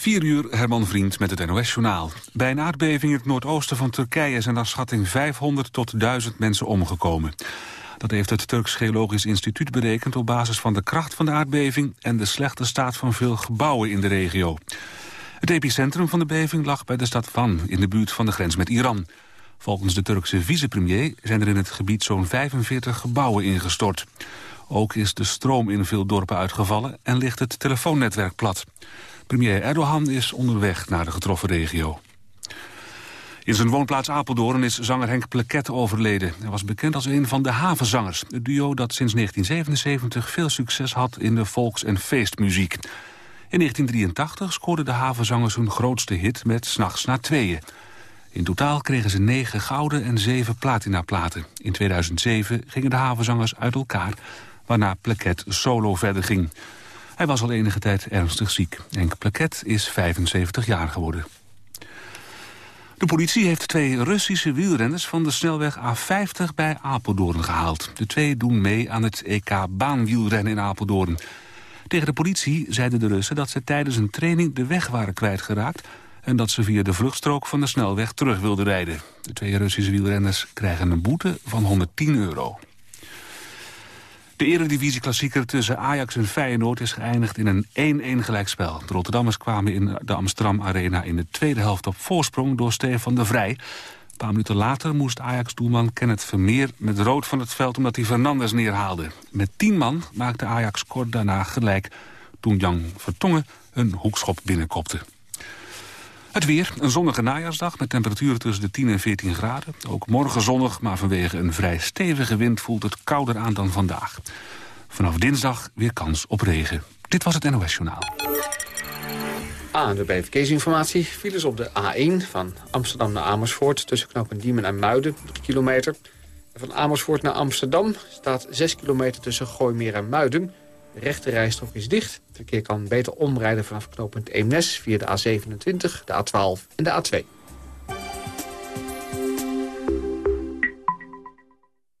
4 uur, Herman Vriend met het NOS-journaal. Bij een aardbeving in het noordoosten van Turkije zijn naar schatting 500 tot 1000 mensen omgekomen. Dat heeft het Turks Geologisch Instituut berekend op basis van de kracht van de aardbeving en de slechte staat van veel gebouwen in de regio. Het epicentrum van de beving lag bij de stad Van in de buurt van de grens met Iran. Volgens de Turkse vicepremier zijn er in het gebied zo'n 45 gebouwen ingestort. Ook is de stroom in veel dorpen uitgevallen en ligt het telefoonnetwerk plat. Premier Erdogan is onderweg naar de getroffen regio. In zijn woonplaats Apeldoorn is zanger Henk Pleket overleden. Hij was bekend als een van de havenzangers. Het duo dat sinds 1977 veel succes had in de volks- en feestmuziek. In 1983 scoorde de havenzangers hun grootste hit met S'nachts na tweeën. In totaal kregen ze negen gouden en zeven platinaplaten. In 2007 gingen de havenzangers uit elkaar, waarna Pleket solo verder ging. Hij was al enige tijd ernstig ziek. Henk Plaket is 75 jaar geworden. De politie heeft twee Russische wielrenners van de snelweg A50 bij Apeldoorn gehaald. De twee doen mee aan het EK baanwielrennen in Apeldoorn. Tegen de politie zeiden de Russen dat ze tijdens een training de weg waren kwijtgeraakt... en dat ze via de vluchtstrook van de snelweg terug wilden rijden. De twee Russische wielrenners krijgen een boete van 110 euro. De eredivisie-klassieker tussen Ajax en Feyenoord is geëindigd in een 1-1 gelijkspel. De Rotterdammers kwamen in de Amsterdam Arena in de tweede helft op voorsprong door Stefan de Vrij. Een paar minuten later moest Ajax-doelman Kenneth Vermeer met rood van het veld omdat hij Fernandes neerhaalde. Met tien man maakte Ajax kort daarna gelijk toen Jan Vertongen een hoekschop binnenkopte. Het weer, een zonnige najaarsdag met temperaturen tussen de 10 en 14 graden. Ook morgen zonnig, maar vanwege een vrij stevige wind voelt het kouder aan dan vandaag. Vanaf dinsdag weer kans op regen. Dit was het NOS Journaal. De Verkeersinformatie. Files op de A1 van Amsterdam naar Amersfoort... tussen knopen Diemen en Muiden, 3 kilometer. Van Amersfoort naar Amsterdam staat 6 kilometer tussen Gooimeer en Muiden... De rechte rijstrook is dicht. Het verkeer kan beter omrijden vanaf knooppunt Eemnes via de A27, de A12 en de A2.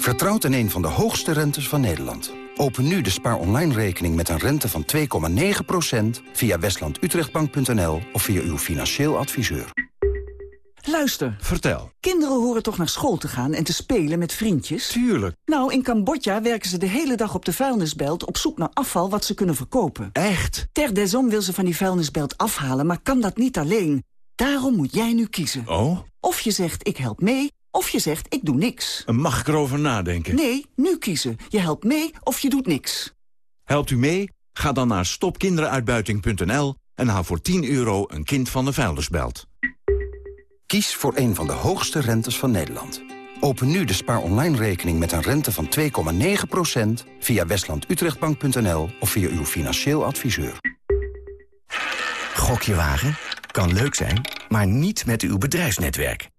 Vertrouwt in een van de hoogste rentes van Nederland. Open nu de spaar online rekening met een rente van 2,9% via westlandutrechtbank.nl of via uw financieel adviseur. Luister. Vertel. Kinderen horen toch naar school te gaan en te spelen met vriendjes? Tuurlijk. Nou, in Cambodja werken ze de hele dag op de vuilnisbelt op zoek naar afval wat ze kunnen verkopen. Echt? Ter desom wil ze van die vuilnisbelt afhalen, maar kan dat niet alleen. Daarom moet jij nu kiezen. Oh? Of je zegt ik help mee, of je zegt ik doe niks. Mag ik erover nadenken? Nee, nu kiezen. Je helpt mee of je doet niks. Helpt u mee? Ga dan naar stopkinderenuitbuiting.nl en haal voor 10 euro een kind van de vuilnisbelt. Kies voor een van de hoogste rentes van Nederland. Open nu de spaar online rekening met een rente van 2,9% via westlandutrechtbank.nl of via uw financieel adviseur. Gokje wagen? Kan leuk zijn, maar niet met uw bedrijfsnetwerk.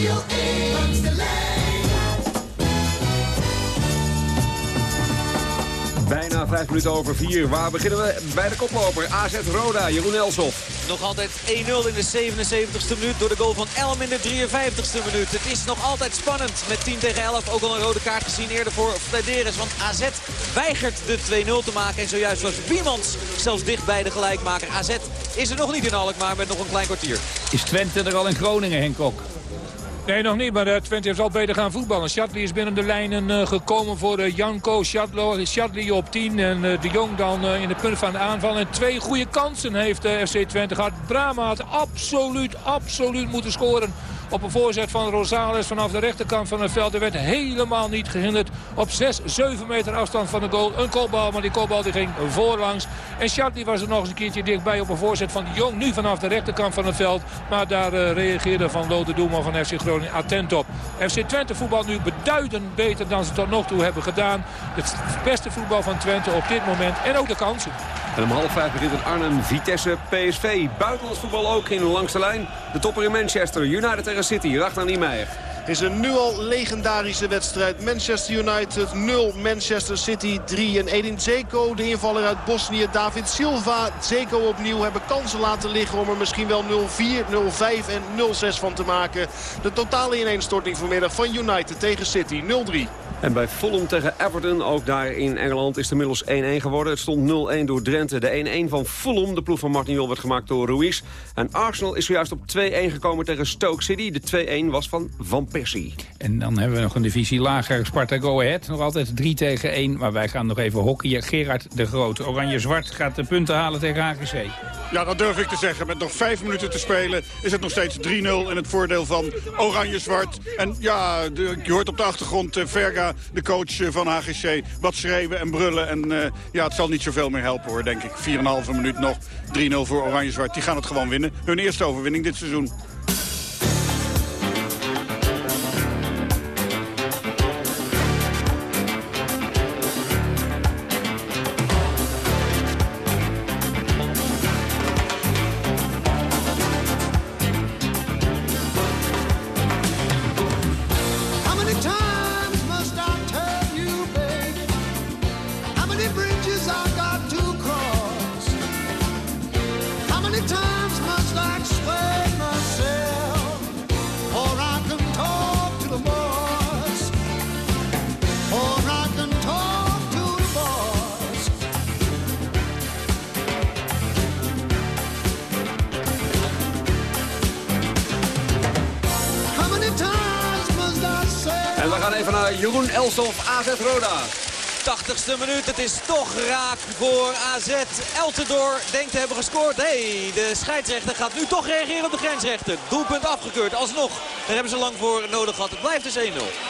Bijna bijna vijf minuten over vier. Waar beginnen we? Bij de koploper AZ Roda, Jeroen Elsof. Nog altijd 1-0 in de 77ste minuut door de goal van Elm in de 53ste minuut. Het is nog altijd spannend met 10 tegen 11. Ook al een rode kaart gezien eerder voor Flederis. Want AZ weigert de 2-0 te maken. En zojuist was Biemans zelfs dicht bij de gelijkmaker. AZ is er nog niet in Alkmaar met nog een klein kwartier. Is Twente er al in Groningen, Henk Kok? Nee, nog niet, maar uh, Twente heeft al beter gaan voetballen. Shadley is binnen de lijnen uh, gekomen voor uh, Janko. Shadley op 10 en De Jong dan in de punt van de aanval. En twee goede kansen heeft FC Twente gehad. Brama had absoluut, absoluut moeten scoren op een voorzet van Rosales vanaf de rechterkant van het veld. Er werd helemaal niet gehinderd. Op 6, 7 meter afstand van de goal. Een kopbal, maar die kopbal die ging voorlangs. En Shadley was er nog eens een keertje dichtbij op een voorzet van de Jong. Nu vanaf de rechterkant van het veld. Maar daar reageerde Van Lode Doelman van FC Groningen attent op. FC Twente voetbal nu beduidend beter dan ze tot nog toe hebben gedaan. Het beste voetbal van Twente op dit moment. En ook de kansen. En om half vijf begint het Arnhem, Vitesse, PSV. Buitenlands voetbal ook in de lijn. De topper in Manchester, United tegen City, Ragnar Niemeyer is een nu al legendarische wedstrijd. Manchester United 0, Manchester City 3. En Edin Zeko, de invaller uit Bosnië. David Silva, Zeko opnieuw hebben kansen laten liggen... om er misschien wel 0-4, 0-5 en 0-6 van te maken. De totale ineenstorting vanmiddag van United tegen City 0-3. En bij Fulham tegen Everton, ook daar in Engeland, is het inmiddels 1-1 geworden. Het stond 0-1 door Drenthe. De 1-1 van Fulham, de ploeg van Martin Jol, werd gemaakt door Ruiz. En Arsenal is zojuist op 2-1 gekomen tegen Stoke City. De 2-1 was van Van Persie. En dan hebben we nog een divisie lager, Sparta Go Ahead. Nog altijd 3 tegen 1, maar wij gaan nog even hockeyen. Gerard de Groot, Oranje-Zwart, gaat de punten halen tegen HGC. Ja, dat durf ik te zeggen. Met nog vijf minuten te spelen is het nog steeds 3-0 in het voordeel van Oranje-Zwart. En ja, je hoort op de achtergrond uh, De coach uh, van HGC, wat schreeuwen en brullen. En uh, ja, het zal niet zoveel meer helpen hoor, denk ik. 4,5 minuut nog, 3-0 voor Oranje-Zwart. Die gaan het gewoon winnen. Hun eerste overwinning dit seizoen. Jeroen Elsof, AZ Roda. 80ste minuut. Het is toch raak voor AZ. Eltendoor denkt te hebben gescoord. hey, de scheidsrechter gaat nu toch reageren op de grensrechter. Doelpunt afgekeurd. Alsnog. Daar hebben ze lang voor nodig gehad. Het blijft dus 1-0.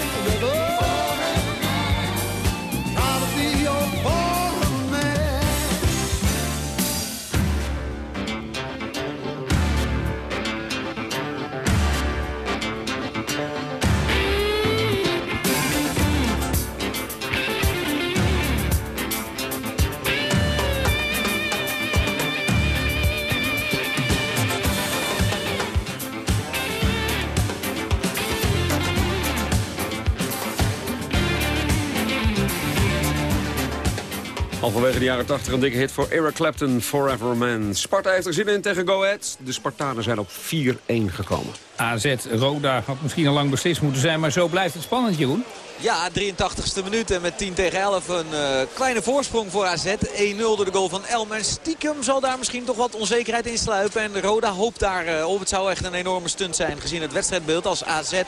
Halverwege de jaren 80 een dikke hit voor Eric Clapton, Forever Man. Sparta heeft er zin in tegen Go Ahead. De Spartanen zijn op 4-1 gekomen. AZ, Roda had misschien al lang beslist moeten zijn, maar zo blijft het spannend, Jeroen. Ja, 83ste minuut en met 10 tegen 11 een uh, kleine voorsprong voor AZ. 1-0 door de goal van Elm. En stiekem zal daar misschien toch wat onzekerheid in sluipen. En Roda hoopt daar uh, op. Het zou echt een enorme stunt zijn gezien het wedstrijdbeeld. Als AZ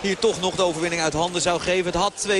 hier toch nog de overwinning uit handen zou geven. Het had 2-0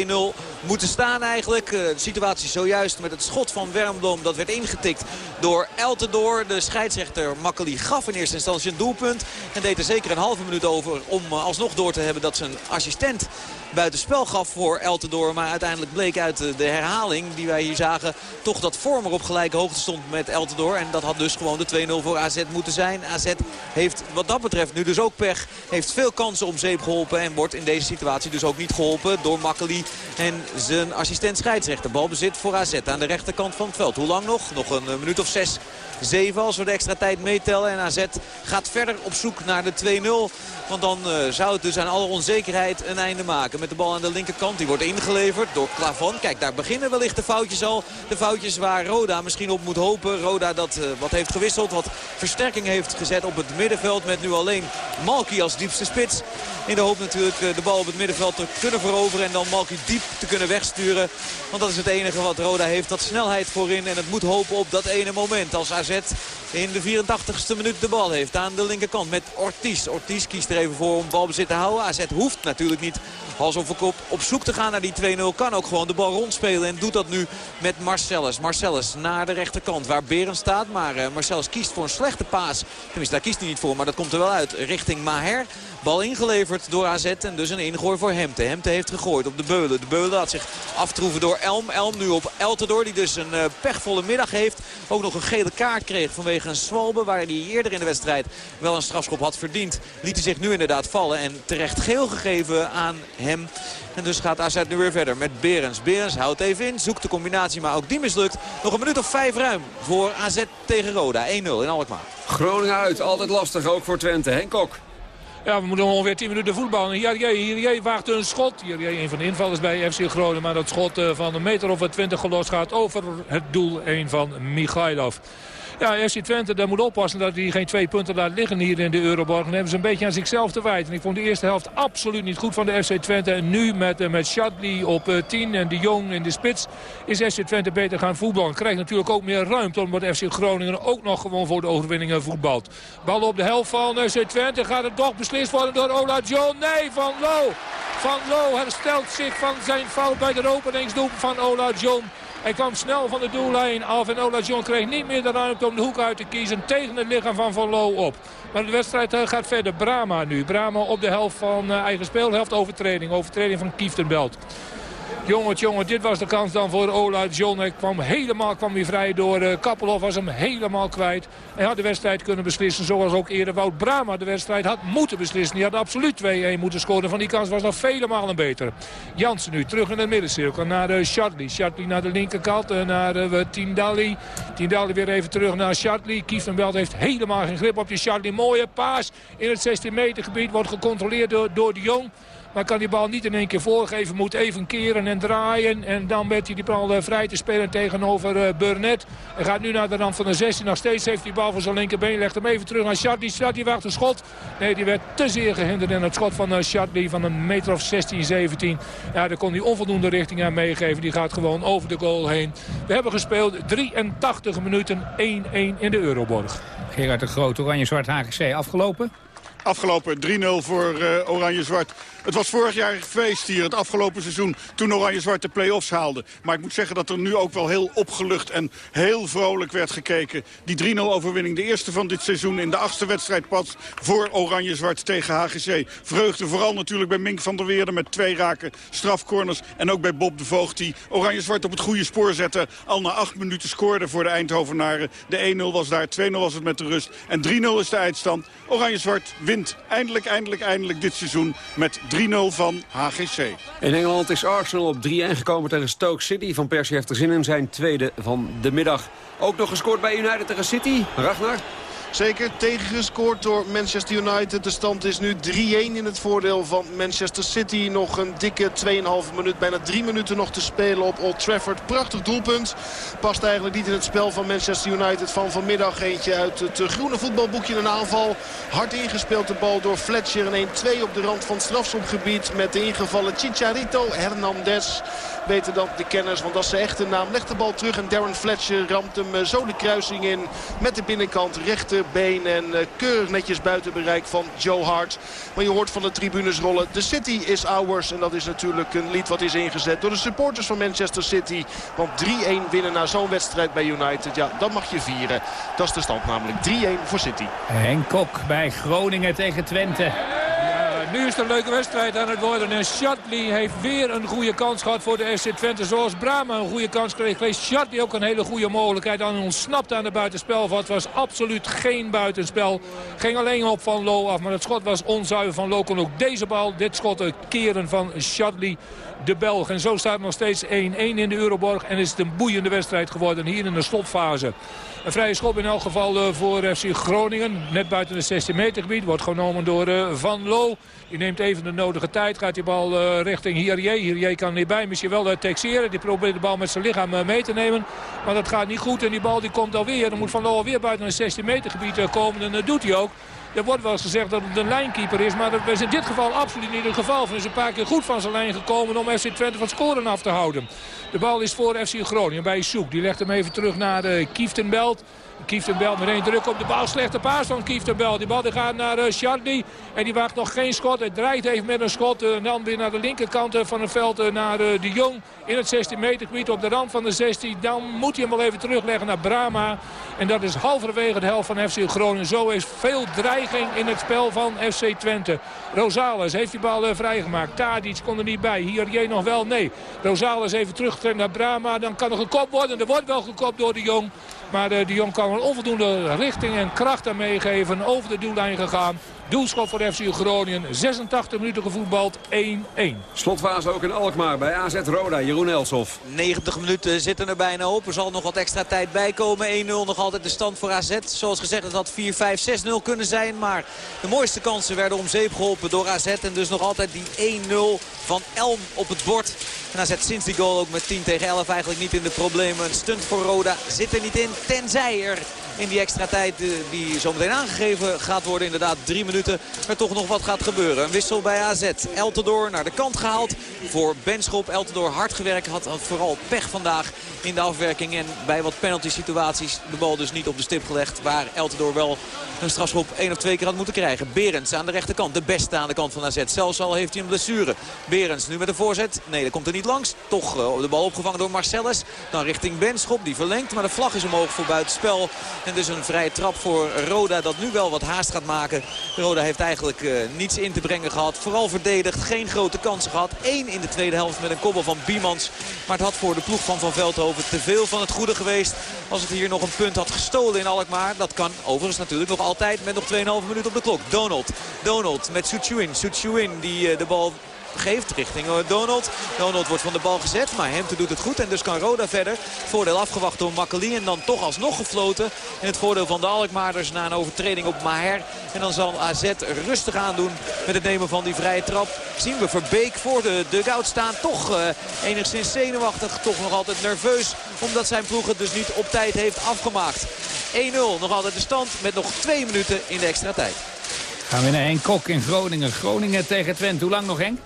moeten staan eigenlijk. Uh, de situatie zojuist met het schot van Wermblom. Dat werd ingetikt door Eltendoor. De scheidsrechter Makkeli gaf in eerste instantie een doelpunt. En deed er zeker een halve minuut over om alsnog door te hebben dat zijn assistent buitenspel gaf voor Eltendoor. Maar uiteindelijk bleek uit de herhaling die wij hier zagen... toch dat Vormer op gelijke hoogte stond met Eltendoor. En dat had dus gewoon de 2-0 voor AZ moeten zijn. AZ heeft wat dat betreft nu dus ook pech. Heeft veel kansen om zeep geholpen. En wordt in deze situatie dus ook niet geholpen door Makkeli en zijn assistent scheidsrechter. Balbezit voor AZ aan de rechterkant van het veld. Hoe lang nog? Nog een minuut of zes 7 als we de extra tijd meetellen. En AZ gaat verder op zoek naar de 2-0. Want dan uh, zou het dus aan alle onzekerheid een einde maken. Met de bal aan de linkerkant. Die wordt ingeleverd door Klavan. Kijk, daar beginnen wellicht de foutjes al. De foutjes waar Roda misschien op moet hopen. Roda dat uh, wat heeft gewisseld. Wat versterking heeft gezet op het middenveld. Met nu alleen Malki als diepste spits. In de hoop natuurlijk uh, de bal op het middenveld te kunnen veroveren. En dan Malki diep te kunnen wegsturen. Want dat is het enige wat Roda heeft. Dat snelheid voorin. En het moet hopen op dat ene moment. Als AZ in de 84ste minuut de bal heeft aan de linkerkant met Ortiz. Ortiz kiest er even voor om balbezit te houden. AZ hoeft natuurlijk niet hals over kop op zoek te gaan naar die 2-0. Kan ook gewoon de bal rondspelen en doet dat nu met Marcellus. Marcellus naar de rechterkant waar Beren staat. Maar uh, Marcellus kiest voor een slechte paas. Tenminste, daar kiest hij niet voor, maar dat komt er wel uit. Richting Maher. Bal ingeleverd door AZ en dus een ingooi voor Hemte. Hemte heeft gegooid op de Beulen. De Beulen had zich aftroeven door Elm. Elm nu op Eltendoor die dus een uh, pechvolle middag heeft. Ook nog een gele kaart kreeg vanwege een zwalbe waar hij eerder in de wedstrijd wel een strafschop had verdiend. Liet hij zich nu inderdaad vallen en terecht geel gegeven aan hem. En dus gaat AZ nu weer verder met Berens. Berens houdt even in, zoekt de combinatie, maar ook die mislukt. Nog een minuut of vijf ruim voor AZ tegen Roda. 1-0 in Alkmaar. Groningen uit, altijd lastig, ook voor Twente. Henk Kok. Ja, we moeten ongeveer 10 minuten voetballen. Hier, hier waagt een schot. Hier, een van de invallers bij FC Groningen. Maar dat schot van een meter of 20 gelost gaat over het doel. Een van Michailov. Ja, FC Twente daar moet oppassen dat hij geen twee punten laat liggen hier in de Euroborg. Dan hebben ze een beetje aan zichzelf te wijten. Ik vond de eerste helft absoluut niet goed van de FC Twente. En nu met, met Shadley op 10 en de Jong in de spits is FC Twente beter gaan voetballen. Krijgt natuurlijk ook meer ruimte omdat FC Groningen ook nog gewoon voor de overwinningen voetbalt. Bal op de helft van FC Twente. Gaat het toch beslist worden door Ola John? Nee, Van Lo. Van Lo herstelt zich van zijn fout bij de openingsdoel van Ola John. Hij kwam snel van de doellijn af en Ola John kreeg niet meer de ruimte om de hoek uit te kiezen tegen het lichaam van Van Loo op. Maar de wedstrijd gaat verder. Brama nu. Brama op de helft van eigen speelhelft overtreding. Overtreding van Kieftenbelt. Jongen, jongen, dit was de kans dan voor Ola John. Hij kwam helemaal kwam weer vrij door uh, Kappelhoff. Was hem helemaal kwijt. Hij had de wedstrijd kunnen beslissen. Zoals ook eerder Wout Brama de wedstrijd had moeten beslissen. Die had absoluut 2-1 moeten scoren. Van die kans was nog vele malen beter. Jansen nu terug in de middencirkel naar uh, Shadley. Shadley naar de linkerkant. Uh, naar Tindalli. Tindalli weer even terug naar Shadley. Kieftenbelt heeft helemaal geen grip op die Shadley. Mooie paas in het 16 meter gebied. Wordt gecontroleerd door, door de Jong. Maar kan die bal niet in één keer voorgeven. Moet even keren en draaien. En dan met hij die bal uh, vrij te spelen tegenover uh, Burnett. Hij gaat nu naar de rand van de 16. Nog steeds heeft die bal voor zijn linkerbeen. Legt hem even terug aan Shadley. Shadley wacht een schot. Nee, die werd te zeer gehinderd in het schot van uh, Shadley van een meter of 16, 17. Ja, daar kon hij onvoldoende richting aan meegeven. Die gaat gewoon over de goal heen. We hebben gespeeld 83 minuten 1-1 in de Euroborg. Gerard de Groot, Oranje-Zwart HGC afgelopen. Afgelopen 3-0 voor uh, Oranje-Zwart. Het was vorig jaar feest hier, het afgelopen seizoen, toen Oranje-Zwart de play-offs haalde. Maar ik moet zeggen dat er nu ook wel heel opgelucht en heel vrolijk werd gekeken. Die 3-0 overwinning, de eerste van dit seizoen in de achtste wedstrijd pas voor Oranje-Zwart tegen HGC. Vreugde vooral natuurlijk bij Mink van der Weerden met twee raken strafcorners. En ook bij Bob de Voogd die Oranje-Zwart op het goede spoor zette. Al na acht minuten scoorde voor de Eindhovenaren. De 1-0 was daar, 2-0 was het met de rust. En 3-0 is de eindstand. Oranje-Zwart wint eindelijk, eindelijk, eindelijk dit seizoen met 3-0 van HGC. In Engeland is Arsenal op 3-1 gekomen tegen Stoke City. Van Persie heeft er zin in zijn tweede van de middag. Ook nog gescoord bij United tegen City. Ragnar? Zeker tegengescoord door Manchester United. De stand is nu 3-1 in het voordeel van Manchester City. Nog een dikke 2,5 minuut, bijna 3 minuten nog te spelen op Old Trafford. Prachtig doelpunt. Past eigenlijk niet in het spel van Manchester United van vanmiddag. Eentje uit het groene voetbalboekje. Een aanval. Hard ingespeeld de bal door Fletcher. En 1-2 op de rand van het strafschopgebied. Met de ingevallen Chicharito Hernandez beter dan de kenners. Want dat is de echte naam. Legt de bal terug en Darren Fletcher ramt hem eh, zo de kruising in. Met de binnenkant rechterbeen en eh, keurig netjes buiten bereik van Joe Hart. Maar je hoort van de tribunes rollen. De City is ours. En dat is natuurlijk een lied wat is ingezet door de supporters van Manchester City. Want 3-1 winnen na zo'n wedstrijd bij United. Ja, dat mag je vieren. Dat is de stand namelijk 3-1 voor City. Henk Kok bij Groningen tegen Twente. Nu is het een leuke wedstrijd aan het worden. En Shatley heeft weer een goede kans gehad voor de SC Twente. Zoals Brama een goede kans kreeg. Kreeg Shatley ook een hele goede mogelijkheid. Dan ontsnapt aan de buitenspel. Het was absoluut geen buitenspel. Ging alleen op Van Lo af. Maar het schot was onzuiver. Van Lo kon ook deze bal, dit schot, keren van Shatley de Belg. En zo staat nog steeds 1-1 in de Euroborg. En is het een boeiende wedstrijd geworden hier in de slotfase. Een vrije schop in elk geval eh, voor FC Groningen. Net buiten het 16 meter gebied. Wordt genomen door eh, Van Loo. Die neemt even de nodige tijd. Gaat die bal uh, richting Hierier. Hierier kan er niet bij. Misschien wel uh, texeren. Die probeert de bal met zijn lichaam mee te nemen. Maar dat gaat niet goed. En die bal die komt alweer. Dan moet Van Loo alweer buiten het 16 meter gebied komen. En dat doet hij ook. Er wordt wel eens gezegd dat het een lijnkeeper is. Maar dat is in dit geval absoluut niet het geval. Hij is een paar keer goed van zijn lijn gekomen om FC Twente van scoren af te houden. De bal is voor FC Groningen bij Soek. Die legt hem even terug naar uh, Kieftenbelt. Kieftenbelt met één druk op de bal. Slechte paas van Kieftenbelt. Die bal die gaat naar Chardy. En die waagt nog geen schot. Hij draait even met een schot. Uh, dan weer naar de linkerkant van het veld naar De Jong. In het 16 meter gebied op de rand van de 16. Dan moet hij hem wel even terugleggen naar Brama. En dat is halverwege de helft van FC Groningen. Zo is veel dreiging in het spel van FC Twente. Rosales heeft die bal vrijgemaakt. Tadic kon er niet bij. Hier nog wel. Nee. Rosales even teruggetrekt naar Brama. Dan kan er gekopt worden. Er wordt wel gekopt door De Jong. Maar de, de Jong kan een onvoldoende richting en kracht aan meegeven. Over de doellijn gegaan. Doelschop voor FC Groningen. 86 minuten gevoetbald. 1-1. Slotfase ook in Alkmaar bij AZ Roda. Jeroen Elshoff. 90 minuten zitten er bijna op. Er zal nog wat extra tijd bij komen. 1-0 nog altijd de stand voor AZ. Zoals gezegd, het had 4-5-6-0 kunnen zijn. Maar de mooiste kansen werden om zeep geholpen door AZ. En dus nog altijd die 1-0 van Elm op het bord. En AZ sinds die goal ook met 10 tegen 11 eigenlijk niet in de problemen. Een stunt voor Roda zit er niet in. Tenzij er in die extra tijd die zometeen aangegeven gaat worden. Inderdaad drie minuten. Er toch nog wat gaat gebeuren. Een wissel bij AZ. Eltendoor naar de kant gehaald voor Benschop. Eltendoor hard gewerkt. Had vooral pech vandaag in de afwerking. En bij wat penalty situaties de bal dus niet op de stip gelegd. Waar Eltendoor wel een strafschop één of twee keer had moeten krijgen. Berends aan de rechterkant. De beste aan de kant van AZ. Zelfs al heeft hij een blessure. Berends nu met een voorzet. Nee, dat komt er niet langs. Toch uh, de bal opgevangen door Marcellus. Dan richting Benschop. Die verlengt. Maar de vlag is omhoog voor buitenspel. En dus een vrije trap voor Roda dat nu wel wat haast gaat maken. Roda heeft eigenlijk uh, niets in te brengen gehad. Vooral verdedigd. Geen grote kansen gehad. Eén in de tweede helft met een kobbel van Biemans. Maar het had voor de ploeg van Van Veldhoven te veel van het goede geweest. Als het hier nog een punt had gestolen in Alkmaar. Dat kan overigens natuurlijk nog altijd met nog 2,5 minuten op de klok. Donald. Donald met Suchuin. Suchuin die uh, de bal geeft richting Donald. Donald wordt van de bal gezet, maar Hemte doet het goed. En dus kan Roda verder. Voordeel afgewacht door Makkeli en dan toch alsnog gefloten. In het voordeel van de Alkmaarders na een overtreding op Maher. En dan zal AZ rustig aandoen met het nemen van die vrije trap. Zien we Verbeek voor de dugout staan. Toch uh, enigszins zenuwachtig, toch nog altijd nerveus. Omdat zijn ploeg het dus niet op tijd heeft afgemaakt. 1-0 nog altijd de stand met nog twee minuten in de extra tijd. Gaan we naar Henk Kok in Groningen. Groningen tegen Twente. Hoe lang nog Henk?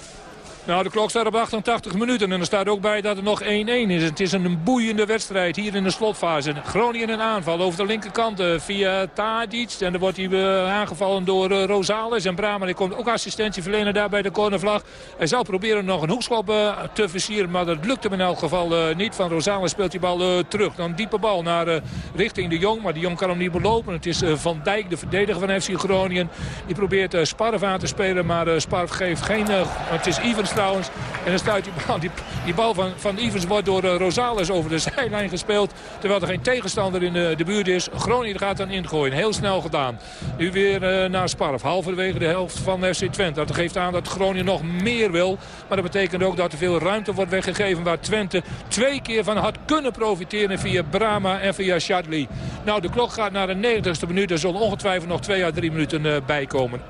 Nou, de klok staat op 88 minuten en er staat ook bij dat het nog 1-1 is. Het is een boeiende wedstrijd hier in de slotfase. Groningen een aanval over de linkerkant uh, via Tadic. En dan wordt hij uh, aangevallen door uh, Rosales. En die komt ook assistentieverlener daar bij de cornervlag. Hij zou proberen nog een hoekschop te versieren, maar dat lukt hem in elk geval niet. Van Rosales speelt die bal terug. Dan diepe bal naar richting de Jong, maar de Jong kan hem niet belopen. Het is Van Dijk, de verdediger van FC Groningen. Die probeert Sparf aan te spelen, maar Sparf geeft geen... het is Ivers En dan stuit die bal, die, die bal van, van Ivers wordt door uh, Rosales over de zijlijn gespeeld. Terwijl er geen tegenstander in de, de buurt is. Groningen gaat dan ingooien. Heel snel gedaan. Nu weer uh, naar Sparf. Halverwege de helft van FC Twente. Dat geeft aan dat Groningen nog meer wil. Maar dat betekent ook dat er veel ruimte wordt weggegeven. Waar Twente twee keer van had kunnen profiteren via Brama en via Shadley. Nou, de klok gaat naar de 90ste minuut. Er zullen ongetwijfeld nog twee à drie minuten uh, bijkomen. 1-1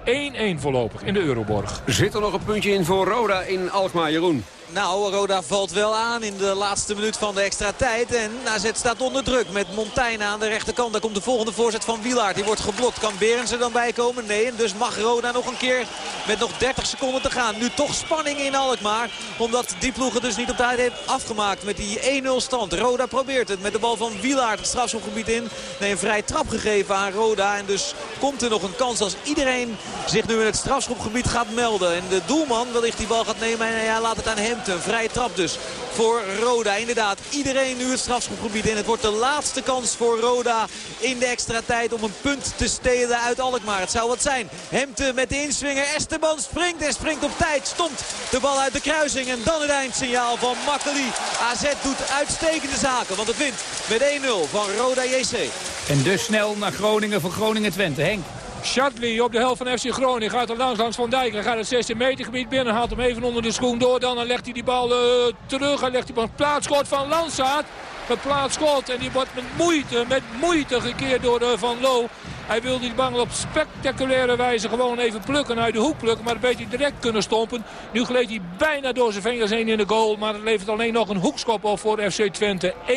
voorlopig in de Euroborg. Zit er nog een puntje in voor Roda in Alkmaar, Jeroen? Nou, Roda valt wel aan in de laatste minuut van de extra tijd. En AZ staat onder druk met Montaigne aan de rechterkant. Daar komt de volgende voorzet van Wielaert. Die wordt geblokt. Kan Berens er dan bij komen? Nee. En dus mag Roda nog een keer met nog 30 seconden te gaan. Nu toch spanning in Alkmaar. Omdat die ploeg het dus niet op tijd heeft afgemaakt met die 1-0 stand. Roda probeert het met de bal van Wielaert het strafschopgebied in. Nee, een vrij trap gegeven aan Roda. En dus komt er nog een kans als iedereen zich nu in het strafschopgebied gaat melden. En de doelman wellicht die bal gaat nemen en hij laat het aan hem een vrije trap dus voor Roda. Inderdaad, iedereen nu het strafschopgebied in. Het wordt de laatste kans voor Roda in de extra tijd om een punt te stelen uit Alkmaar. Het zou wat zijn. Hemte met de inswinger. Esteban springt en springt op tijd. Stomt de bal uit de kruising. En dan het eindsignaal van Makkeli. AZ doet uitstekende zaken, want het wint met 1-0 van Roda JC. En dus snel naar Groningen voor Groningen-Twente. Henk. Shadley op de helft van FC Groningen gaat er langs langs Van Dijk. Hij gaat het 16 meter gebied binnen. Haalt hem even onder de schoen door. Dan, legt hij die bal uh, terug. Hij legt die bal plaatsschot van Landsaat. Een plaatsschot. En die wordt met moeite, met moeite gekeerd door uh, Van Loo. Hij wil die bal op spectaculaire wijze gewoon even plukken uit de hoek plukken. Maar een beetje direct kunnen stompen. Nu gleed hij bijna door zijn vingers heen in de goal. Maar het levert alleen nog een hoekschop op voor FC Twente. 1-1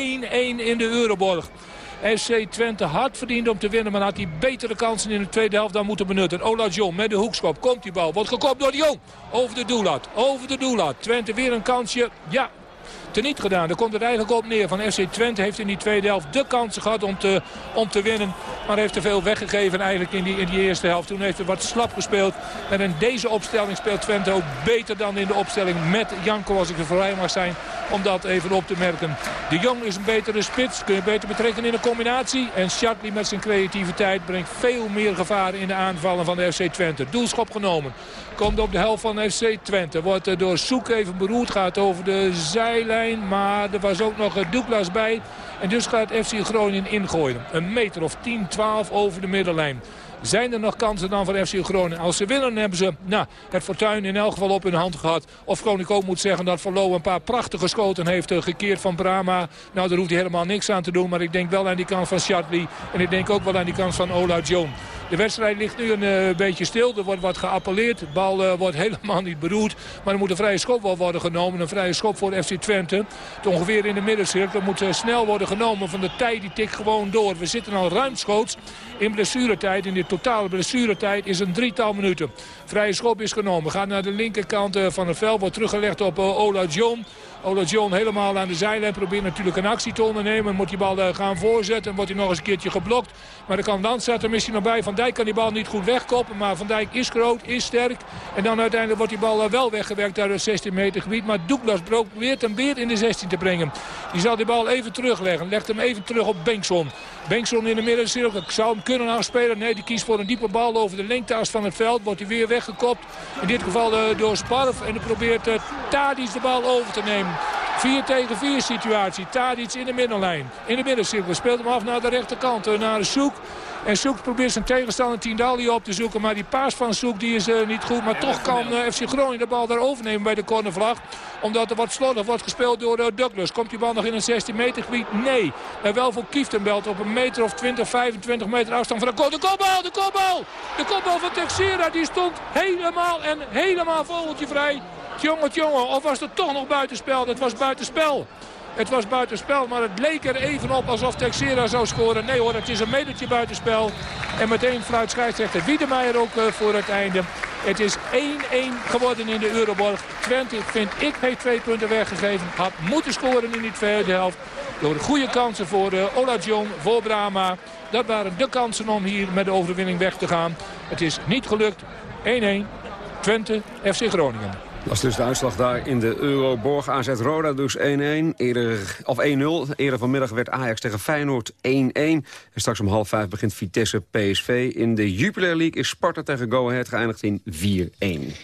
in de Euroborg. FC Twente hard verdiend om te winnen. Maar had hij betere kansen in de tweede helft dan moeten benutten. Ola John met de hoekschop. Komt die bal. Wordt gekopt door de Jong. Over de doelat. Over de doelat. Twente weer een kansje. Ja, teniet gedaan. Daar komt het eigenlijk op neer. Van FC Twente heeft in die tweede helft de kansen gehad om te, om te winnen. Maar heeft te veel weggegeven eigenlijk in die, in die eerste helft. Toen heeft hij wat slap gespeeld. En in deze opstelling speelt Twente ook beter dan in de opstelling met Janko als ik er voorbij mag zijn. Om dat even op te merken. De Jong is een betere spits. Kun je beter betrekken in een combinatie. En Shatley met zijn creativiteit brengt veel meer gevaar in de aanvallen van de FC Twente. Doelschop genomen. Komt op de helft van FC Twente. Wordt door Soek even beroerd. Gaat over de zijlijn. Maar er was ook nog Douglas bij. En dus gaat FC Groningen ingooien. Een meter of 10, 12 over de middenlijn. Zijn er nog kansen dan van FC Groningen? Als ze willen hebben ze nou, het fortuin in elk geval op hun hand gehad. Of Groningen ook moet zeggen dat Verlo een paar prachtige schoten heeft gekeerd van Brama. Nou, daar hoeft hij helemaal niks aan te doen. Maar ik denk wel aan die kant van Shatley. En ik denk ook wel aan die kant van Ola John. De wedstrijd ligt nu een uh, beetje stil. Er wordt wat geappelleerd. De bal uh, wordt helemaal niet beroerd. Maar er moet een vrije schop wel worden genomen. Een vrije schop voor FC Twente. Het ongeveer in de middencirkel. moet snel worden genomen. Van de tijd die tikt gewoon door. We zitten al ruimschoots in blessuretijd. In de totale blessuretijd is een drietal minuten. Vrije schop is genomen. Gaat naar de linkerkant van het veld. Wordt teruggelegd op Ola John. Ola John helemaal aan de zijlijn probeert natuurlijk een actie te ondernemen. Moet die bal gaan voorzetten. Wordt hij nog eens een keertje geblokt. Maar dan kan Landstad er misschien nog bij. Van Dijk kan die bal niet goed wegkoppen. Maar Van Dijk is groot, is sterk. En dan uiteindelijk wordt die bal wel weggewerkt uit het 16 meter gebied. Maar Douglas probeert hem weer in de 16 te brengen. Die zal die bal even terugleggen. Legt hem even terug op Bengtson. Bengtson in de middencirkel. Ik zou hem kunnen afspelen. Nee, die kiest voor een diepe bal over de lengteas van het veld. Wordt hij weer weggekopt. In dit geval door Sparf. En dan probeert Tadic de bal over te nemen. 4 tegen 4 situatie. Tadic in de middenlijn. In de middencirkel. Speelt hem af naar de rechterkant. Naar de Soek. En Soek probeert zijn tegenstander Tindalli op te zoeken. Maar die paas van Soek die is uh, niet goed. Maar toch kan uh, FC Groningen de bal daar overnemen bij de cornervlag. Omdat er wat slordig wordt gespeeld door uh, Douglas. Komt die bal nog in een 16 meter gebied? Nee. En wel voor Kieftenbelt op een meter of 20, 25 meter afstand van de goal. De kopbal, de kopbal! De kopbal van Texera die stond helemaal en helemaal vogeltje vrij. Jongen, jongen, of was het toch nog buitenspel? Het was buitenspel. Het was buitenspel, maar het leek er even op alsof Texera zou scoren. Nee hoor, het is een metertje buitenspel. En meteen fluit scheidsrechter Wiedemeijer ook uh, voor het einde. Het is 1-1 geworden in de Euroborg. Twente, vind ik, heeft twee punten weggegeven. Had moeten scoren in die tweede helft. Door de goede kansen voor uh, Ola John, voor Brama. Dat waren de kansen om hier met de overwinning weg te gaan. Het is niet gelukt. 1-1. Twente, FC Groningen. Dat is dus de uitslag daar in de Euroborg. AZ Roda dus 1-1. Eerder, of 1-0. Eerder vanmiddag werd Ajax tegen Feyenoord 1-1. En straks om half vijf begint Vitesse PSV. In de Jupiler League is Sparta tegen Go Ahead geëindigd in 4-1.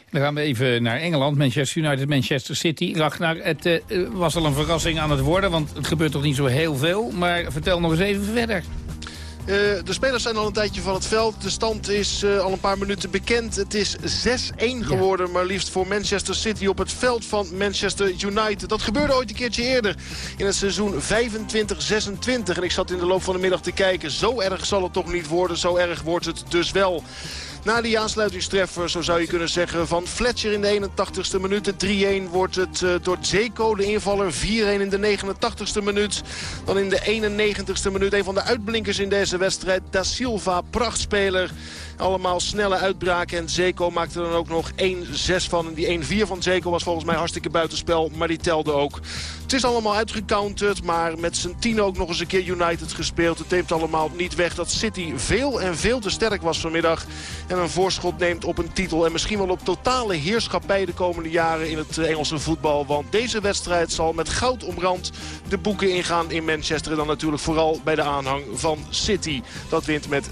Dan gaan we even naar Engeland. Manchester United, Manchester City. Ragnar, het uh, was al een verrassing aan het worden. Want het gebeurt toch niet zo heel veel. Maar vertel nog eens even verder. Uh, de spelers zijn al een tijdje van het veld. De stand is uh, al een paar minuten bekend. Het is 6-1 geworden, maar liefst voor Manchester City op het veld van Manchester United. Dat gebeurde ooit een keertje eerder in het seizoen 25-26. En ik zat in de loop van de middag te kijken. Zo erg zal het toch niet worden. Zo erg wordt het dus wel. Na die aansluitingstreffer, zo zou je kunnen zeggen, van Fletcher in de 81ste minuut. 3-1 wordt het uh, door Zeko, de invaller, 4-1 in de 89ste minuut. Dan in de 91ste minuut een van de uitblinkers in deze wedstrijd. Da Silva, prachtspeler. Allemaal snelle uitbraken. En Zeko maakte er dan ook nog 1-6 van. En die 1-4 van Zeko was volgens mij hartstikke buitenspel. Maar die telde ook. Het is allemaal uitgecounterd. Maar met zijn tien ook nog eens een keer United gespeeld. Het neemt allemaal niet weg dat City veel en veel te sterk was vanmiddag. En een voorschot neemt op een titel. En misschien wel op totale heerschappij de komende jaren in het Engelse voetbal. Want deze wedstrijd zal met goud omrand de boeken ingaan in Manchester. En dan natuurlijk vooral bij de aanhang van City. Dat wint met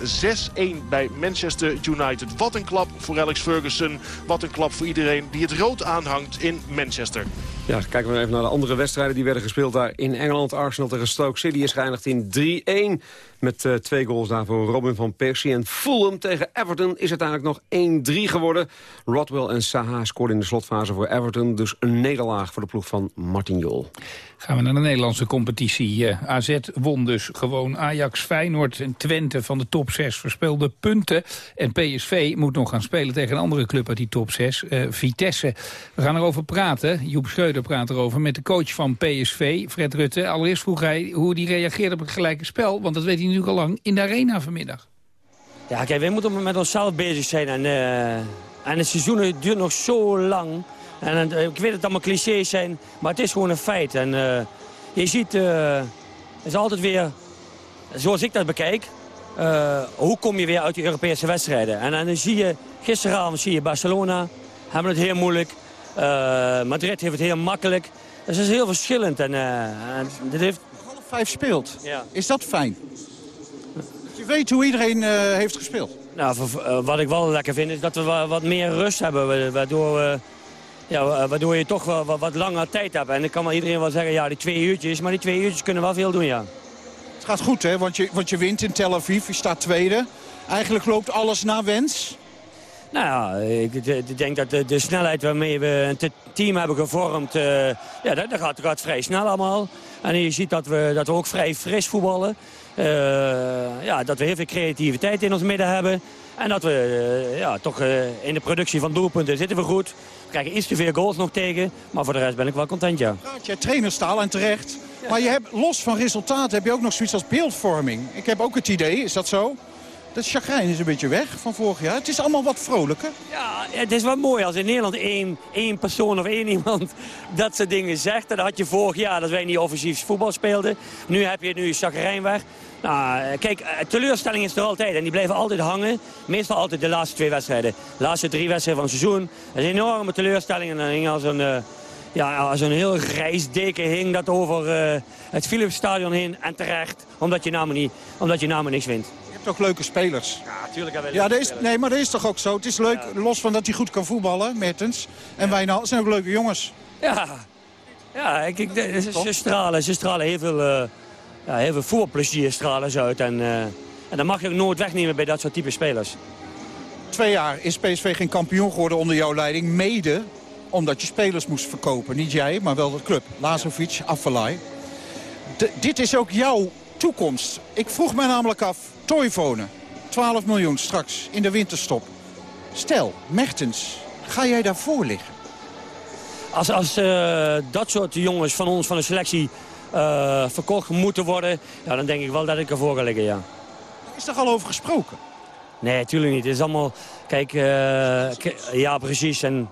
6-1 bij Manchester United. Wat een klap voor Alex Ferguson. Wat een klap voor iedereen die het rood aanhangt in Manchester. Ja, kijken we even naar de andere wedstrijden die werden gespeeld daar in Engeland. Arsenal tegen Stoke City is geëindigd in 3-1. Met uh, twee goals daarvoor Robin van Persie. En Fulham tegen Everton is uiteindelijk nog 1-3 geworden. Rodwell en Saha scoorden in de slotfase voor Everton. Dus een nederlaag voor de ploeg van Martin Jol. Gaan we naar de Nederlandse competitie. Uh, AZ won dus gewoon Ajax, Feyenoord en Twente van de top 6 verspeelde punten. En PSV moet nog gaan spelen tegen een andere club uit die top 6, uh, Vitesse. We gaan erover praten. Joep Schreuder praat erover met de coach van PSV, Fred Rutte. Allereerst vroeg hij hoe hij reageerde op het gelijke spel. Want dat weet hij natuurlijk al lang in de arena vanmiddag. Ja, kijk, wij moeten met onszelf bezig zijn. En, uh, en het seizoen duurt nog zo lang. En uh, ik weet dat het allemaal clichés zijn, maar het is gewoon een feit. En uh, je ziet, het is altijd weer, zoals ik dat bekijk, hoe kom je weer uit die Europese wedstrijden. En, en dan zie je, gisteravond zie je Barcelona, hebben het heel moeilijk. Madrid heeft het heel makkelijk. Dus het is heel verschillend. En, en dit heeft... Half vijf speelt. Ja. Is dat fijn? Je weet hoe iedereen uh, heeft gespeeld. Nou, wat ik wel lekker vind is dat we wat meer rust hebben. Waardoor, ja, waardoor je toch wel wat, langer tijd hebt. En dan kan wel iedereen wel zeggen, ja, die twee uurtjes. Maar die twee uurtjes kunnen wel veel doen, ja. Het gaat goed, hè? Want je, want je wint in Tel Aviv. Je staat tweede. Eigenlijk loopt alles naar wens. Nou ja, ik, ik denk dat de, de, snelheid waarmee we een team hebben gevormd... Uh, ja, dat, dat, gaat, dat gaat vrij snel allemaal. En je ziet dat we, dat we ook vrij fris voetballen. Uh, ja, dat we heel veel creativiteit in ons midden hebben. En dat we uh, ja, toch uh, in de productie van doelpunten zitten we goed. We krijgen iets te veel goals nog tegen. Maar voor de rest ben ik wel content, ja. Praat jij trainerstaal en terecht. Maar je hebt, los van resultaten heb je ook nog zoiets als beeldvorming. Ik heb ook het idee, is dat zo? Dat chagrijn is een beetje weg van vorig jaar. Het is allemaal wat vrolijker. Ja, het is wel mooi als in Nederland één, één persoon of één iemand dat soort dingen zegt. Dat had je vorig jaar dat wij niet offensief voetbal speelden. Nu heb je nu chagrijn weg. Nou, kijk, teleurstelling is er altijd en die blijven altijd hangen. Meestal altijd de laatste twee wedstrijden. De laatste drie wedstrijden van het seizoen. Dat is een enorme teleurstelling. En dan hing als een, uh, ja, als een heel grijs deken hing dat over uh, het Philipsstadion heen. En terecht, omdat je namelijk, niet, omdat je namelijk niks wint ook leuke spelers. Ja, natuurlijk hebben ja, dat is, Nee, maar dat is toch ook zo. Het is leuk, ja. los van dat hij goed kan voetballen, Mertens. En ja. wij zijn ook leuke jongens. Ja, ja ik, ik, ze, ze, stralen, ze stralen heel veel, uh, ja, heel veel voetbalplezier stralen ze uit. En, uh, en dat mag je ook nooit wegnemen bij dat soort type spelers. Twee jaar is PSV geen kampioen geworden onder jouw leiding. Mede omdat je spelers moest verkopen. Niet jij, maar wel de club. Lazovic, Afellay. dit is ook jouw toekomst. Ik vroeg mij namelijk af, Toivonen, 12 miljoen straks in de winterstop. Stel, Mertens, ga jij daarvoor liggen? Als, als uh, dat soort jongens van ons, van de selectie, uh, verkocht moeten worden... Ja, dan denk ik wel dat ik ervoor ga liggen, ja. Is er al over gesproken? Nee, natuurlijk niet. Het is allemaal... Kijk, uh, ja, precies. En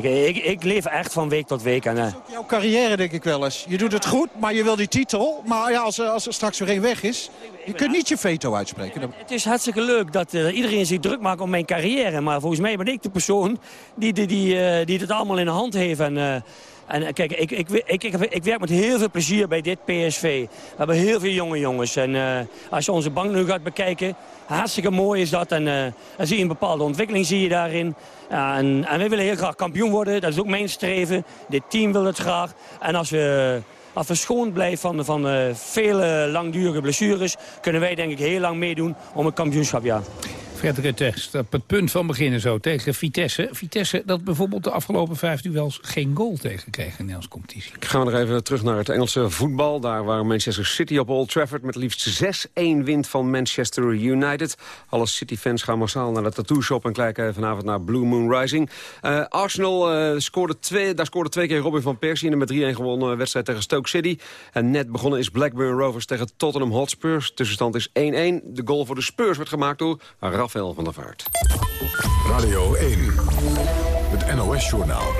Kijk, ik, ik leef echt van week tot week. En, uh... Jouw carrière denk ik wel eens. Je doet het goed, maar je wil die titel. Maar ja, als, als er straks weer één weg is, je kunt niet je veto uitspreken. Het is hartstikke leuk dat uh, iedereen zich druk maakt om mijn carrière. Maar volgens mij ben ik de persoon die, die, die, uh, die het allemaal in de hand heeft. En, en kijk, ik, ik, ik, ik, werk met heel veel plezier bij dit PSV. We hebben heel veel jonge jongens. En als je onze bank nu gaat bekijken, hartstikke mooi is dat. En dan zie een bepaalde ontwikkeling zie je daarin. Ja, en, en wij willen heel graag kampioen worden. Dat is ook mijn streven. Dit team wil het graag. En als we als we schoon blijven van, van uh, vele langdurige blessures... kunnen wij denk ik heel lang meedoen om het kampioenschap, ja. Fred Rutte op het punt van beginnen zo tegen Vitesse. Vitesse dat bijvoorbeeld de afgelopen vijf duels geen goal tegen kreeg in de Nederlandse competitie. Gaan we nog even terug naar het Engelse voetbal. Daar waar Manchester City op Old Trafford met liefst 6-1 wint van Manchester United. Alle City-fans gaan massaal naar de tattoo shop en kijken vanavond naar Blue Moon Rising. Uh, Arsenal uh, scoorde twee, daar scoorde twee keer Robin van Persie in de met 3-1 gewonnen wedstrijd tegen Stoke City. En net begonnen is Blackburn Rovers tegen Tottenham Hotspurs. Tussenstand is 1-1. De goal voor de Spurs werd gemaakt door Raf van der Vaart. Radio 1, het NOS-journaal.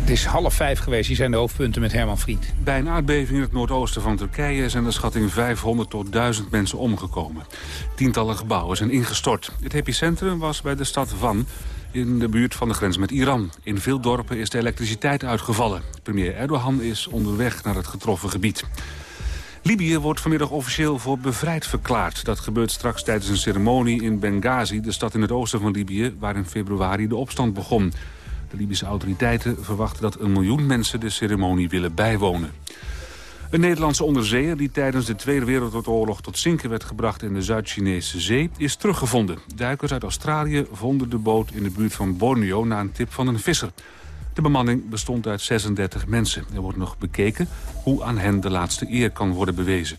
Het is half vijf geweest. Hier zijn de hoofdpunten met Herman Fried. Bij een aardbeving in het noordoosten van Turkije... zijn de schatting 500 tot 1000 mensen omgekomen. Tientallen gebouwen zijn ingestort. Het epicentrum was bij de stad Van in de buurt van de grens met Iran. In veel dorpen is de elektriciteit uitgevallen. Premier Erdogan is onderweg naar het getroffen gebied. Libië wordt vanmiddag officieel voor bevrijd verklaard. Dat gebeurt straks tijdens een ceremonie in Benghazi, de stad in het oosten van Libië... waar in februari de opstand begon. De Libische autoriteiten verwachten dat een miljoen mensen de ceremonie willen bijwonen. Een Nederlandse onderzeeër die tijdens de Tweede Wereldoorlog tot zinken werd gebracht in de Zuid-Chinese zee is teruggevonden. Duikers uit Australië vonden de boot in de buurt van Borneo na een tip van een visser. De bemanning bestond uit 36 mensen. Er wordt nog bekeken hoe aan hen de laatste eer kan worden bewezen.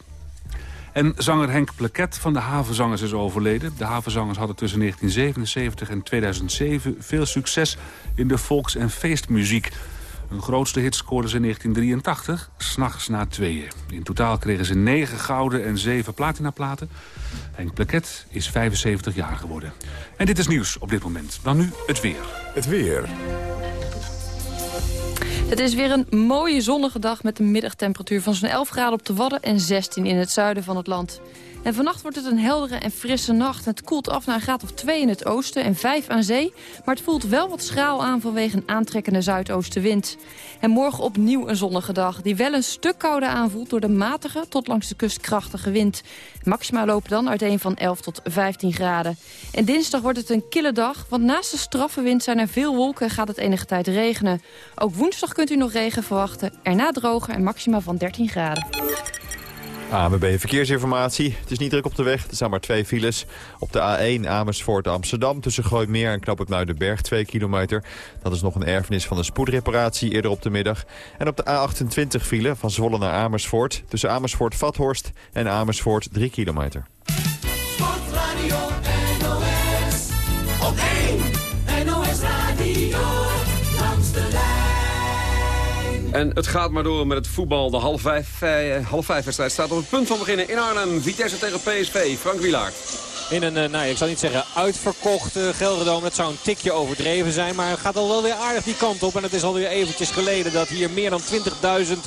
En zanger Henk Plaket van de Havenzangers is overleden. De Havenzangers hadden tussen 1977 en 2007 veel succes in de volks- en feestmuziek. Hun grootste hit scoorden ze in 1983, S'nachts na tweeën. In totaal kregen ze 9 gouden en 7 platinaplaten. Henk Plaket is 75 jaar geworden. En dit is nieuws op dit moment. Dan nu het weer. Het weer. Het is weer een mooie zonnige dag met een middagtemperatuur van zo'n 11 graden op de Wadden en 16 in het zuiden van het land. En vannacht wordt het een heldere en frisse nacht. Het koelt af naar een graad of 2 in het oosten en 5 aan zee. Maar het voelt wel wat schraal aan vanwege een aantrekkende zuidoostenwind. En morgen opnieuw een zonnige dag. Die wel een stuk kouder aanvoelt door de matige tot langs de kust krachtige wind. Maxima lopen dan uiteen van 11 tot 15 graden. En dinsdag wordt het een kille dag. Want naast de straffe wind zijn er veel wolken en gaat het enige tijd regenen. Ook woensdag kunt u nog regen verwachten. Erna droger en maxima van 13 graden. AMB Verkeersinformatie. Het is niet druk op de weg. Er staan maar twee files. Op de A1 Amersfoort Amsterdam tussen Gooimeer en Knap het Muidenberg 2 kilometer. Dat is nog een erfenis van een spoedreparatie eerder op de middag. En op de A28 file van Zwolle naar Amersfoort tussen Amersfoort Vathorst en Amersfoort 3 kilometer. En het gaat maar door met het voetbal. De eh, half vijf wedstrijd staat op het punt van beginnen in Arnhem. Vitesse tegen PSV. Frank Wilaert. In een, eh, nou, ik zou niet zeggen uitverkocht Gelderdoom. Dat zou een tikje overdreven zijn. Maar het gaat al wel weer aardig die kant op. En het is alweer eventjes geleden dat hier meer dan 20.000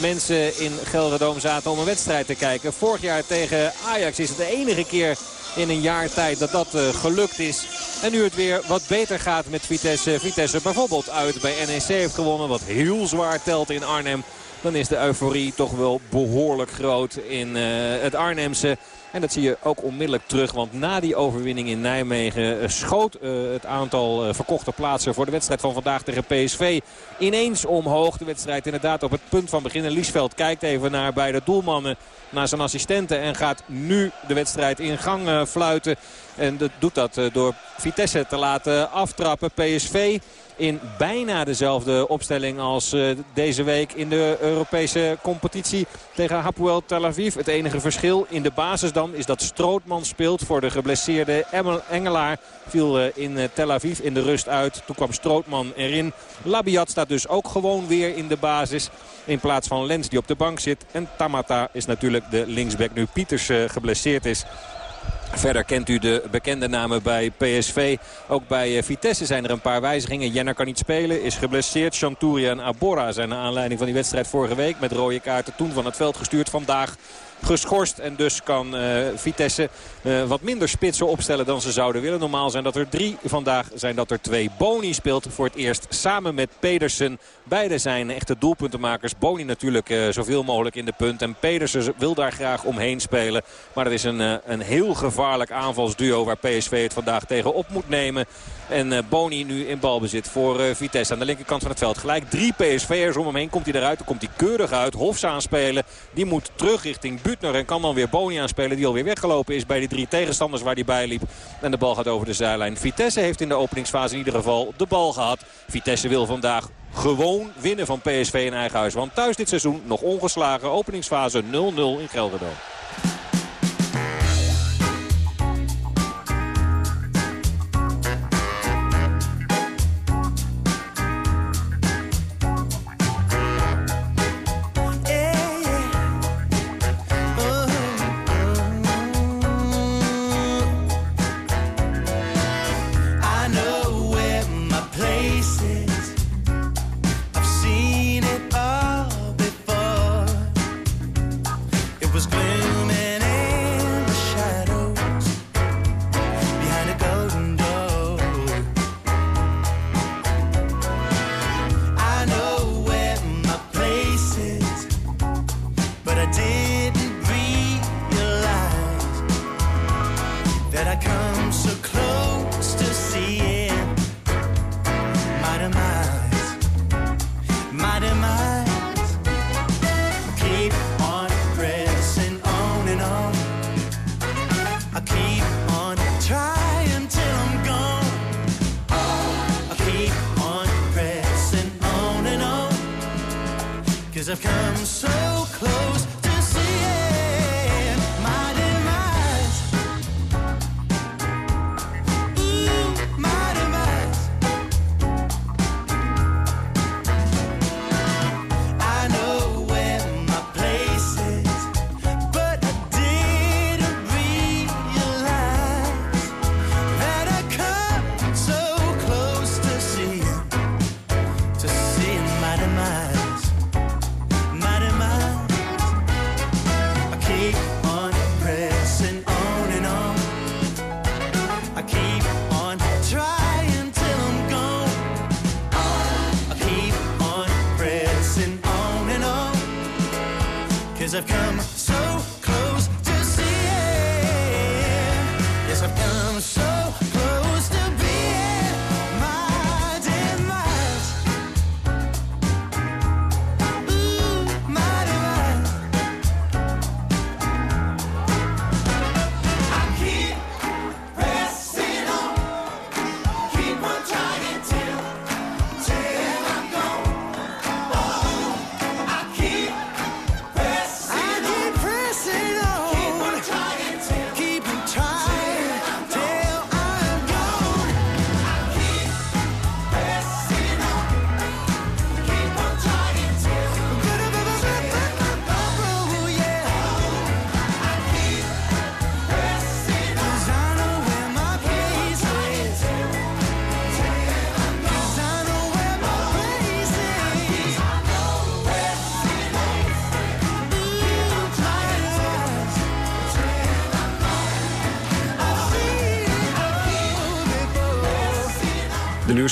mensen in Gelderdoom zaten om een wedstrijd te kijken. Vorig jaar tegen Ajax is het de enige keer in een jaar tijd dat dat uh, gelukt is. En nu het weer wat beter gaat met Vitesse. Vitesse bijvoorbeeld uit bij NEC heeft gewonnen. Wat heel zwaar telt in Arnhem. Dan is de euforie toch wel behoorlijk groot in uh, het Arnhemse. En dat zie je ook onmiddellijk terug. Want na die overwinning in Nijmegen schoot uh, het aantal uh, verkochte plaatsen voor de wedstrijd van vandaag tegen PSV ineens omhoog. De wedstrijd inderdaad op het punt van beginnen. Liesveld kijkt even naar beide doelmannen, naar zijn assistenten. En gaat nu de wedstrijd in gang fluiten. En dat doet dat door Vitesse te laten aftrappen. PSV in bijna dezelfde opstelling als uh, deze week in de Europese competitie tegen Hapoel Tel Aviv. Het enige verschil in de basis dan is dat Strootman speelt voor de geblesseerde Engelaar. Viel uh, in uh, Tel Aviv in de rust uit. Toen kwam Strootman erin. Labiat staat dus ook gewoon weer in de basis. In plaats van Lens die op de bank zit. En Tamata is natuurlijk de linksback nu Pieters geblesseerd is. Verder kent u de bekende namen bij PSV. Ook bij eh, Vitesse zijn er een paar wijzigingen. Jenner kan niet spelen, is geblesseerd. Chanturia en Abora zijn naar aanleiding van die wedstrijd vorige week... met rode kaarten toen van het veld gestuurd. Vandaag geschorst. En dus kan uh, Vitesse uh, wat minder spitsen opstellen dan ze zouden willen. Normaal zijn dat er drie. Vandaag zijn dat er twee. Boni speelt voor het eerst samen met Pedersen. Beide zijn echte doelpuntenmakers. Boni natuurlijk uh, zoveel mogelijk in de punt. En Pedersen wil daar graag omheen spelen. Maar het is een, een heel gevaarlijk aanvalsduo waar PSV het vandaag tegen op moet nemen. En Boni nu in balbezit voor Vitesse aan de linkerkant van het veld. Gelijk drie PSV'ers om hem heen. Komt hij eruit, dan komt hij keurig uit. Hofs aanspelen. Die moet terug richting En kan dan weer Boni aanspelen. Die alweer weggelopen is bij die drie tegenstanders waar hij bij liep. En de bal gaat over de zijlijn. Vitesse heeft in de openingsfase in ieder geval de bal gehad. Vitesse wil vandaag gewoon winnen van PSV in eigen huis. Want thuis dit seizoen nog ongeslagen. Openingsfase 0-0 in Gelderdoom.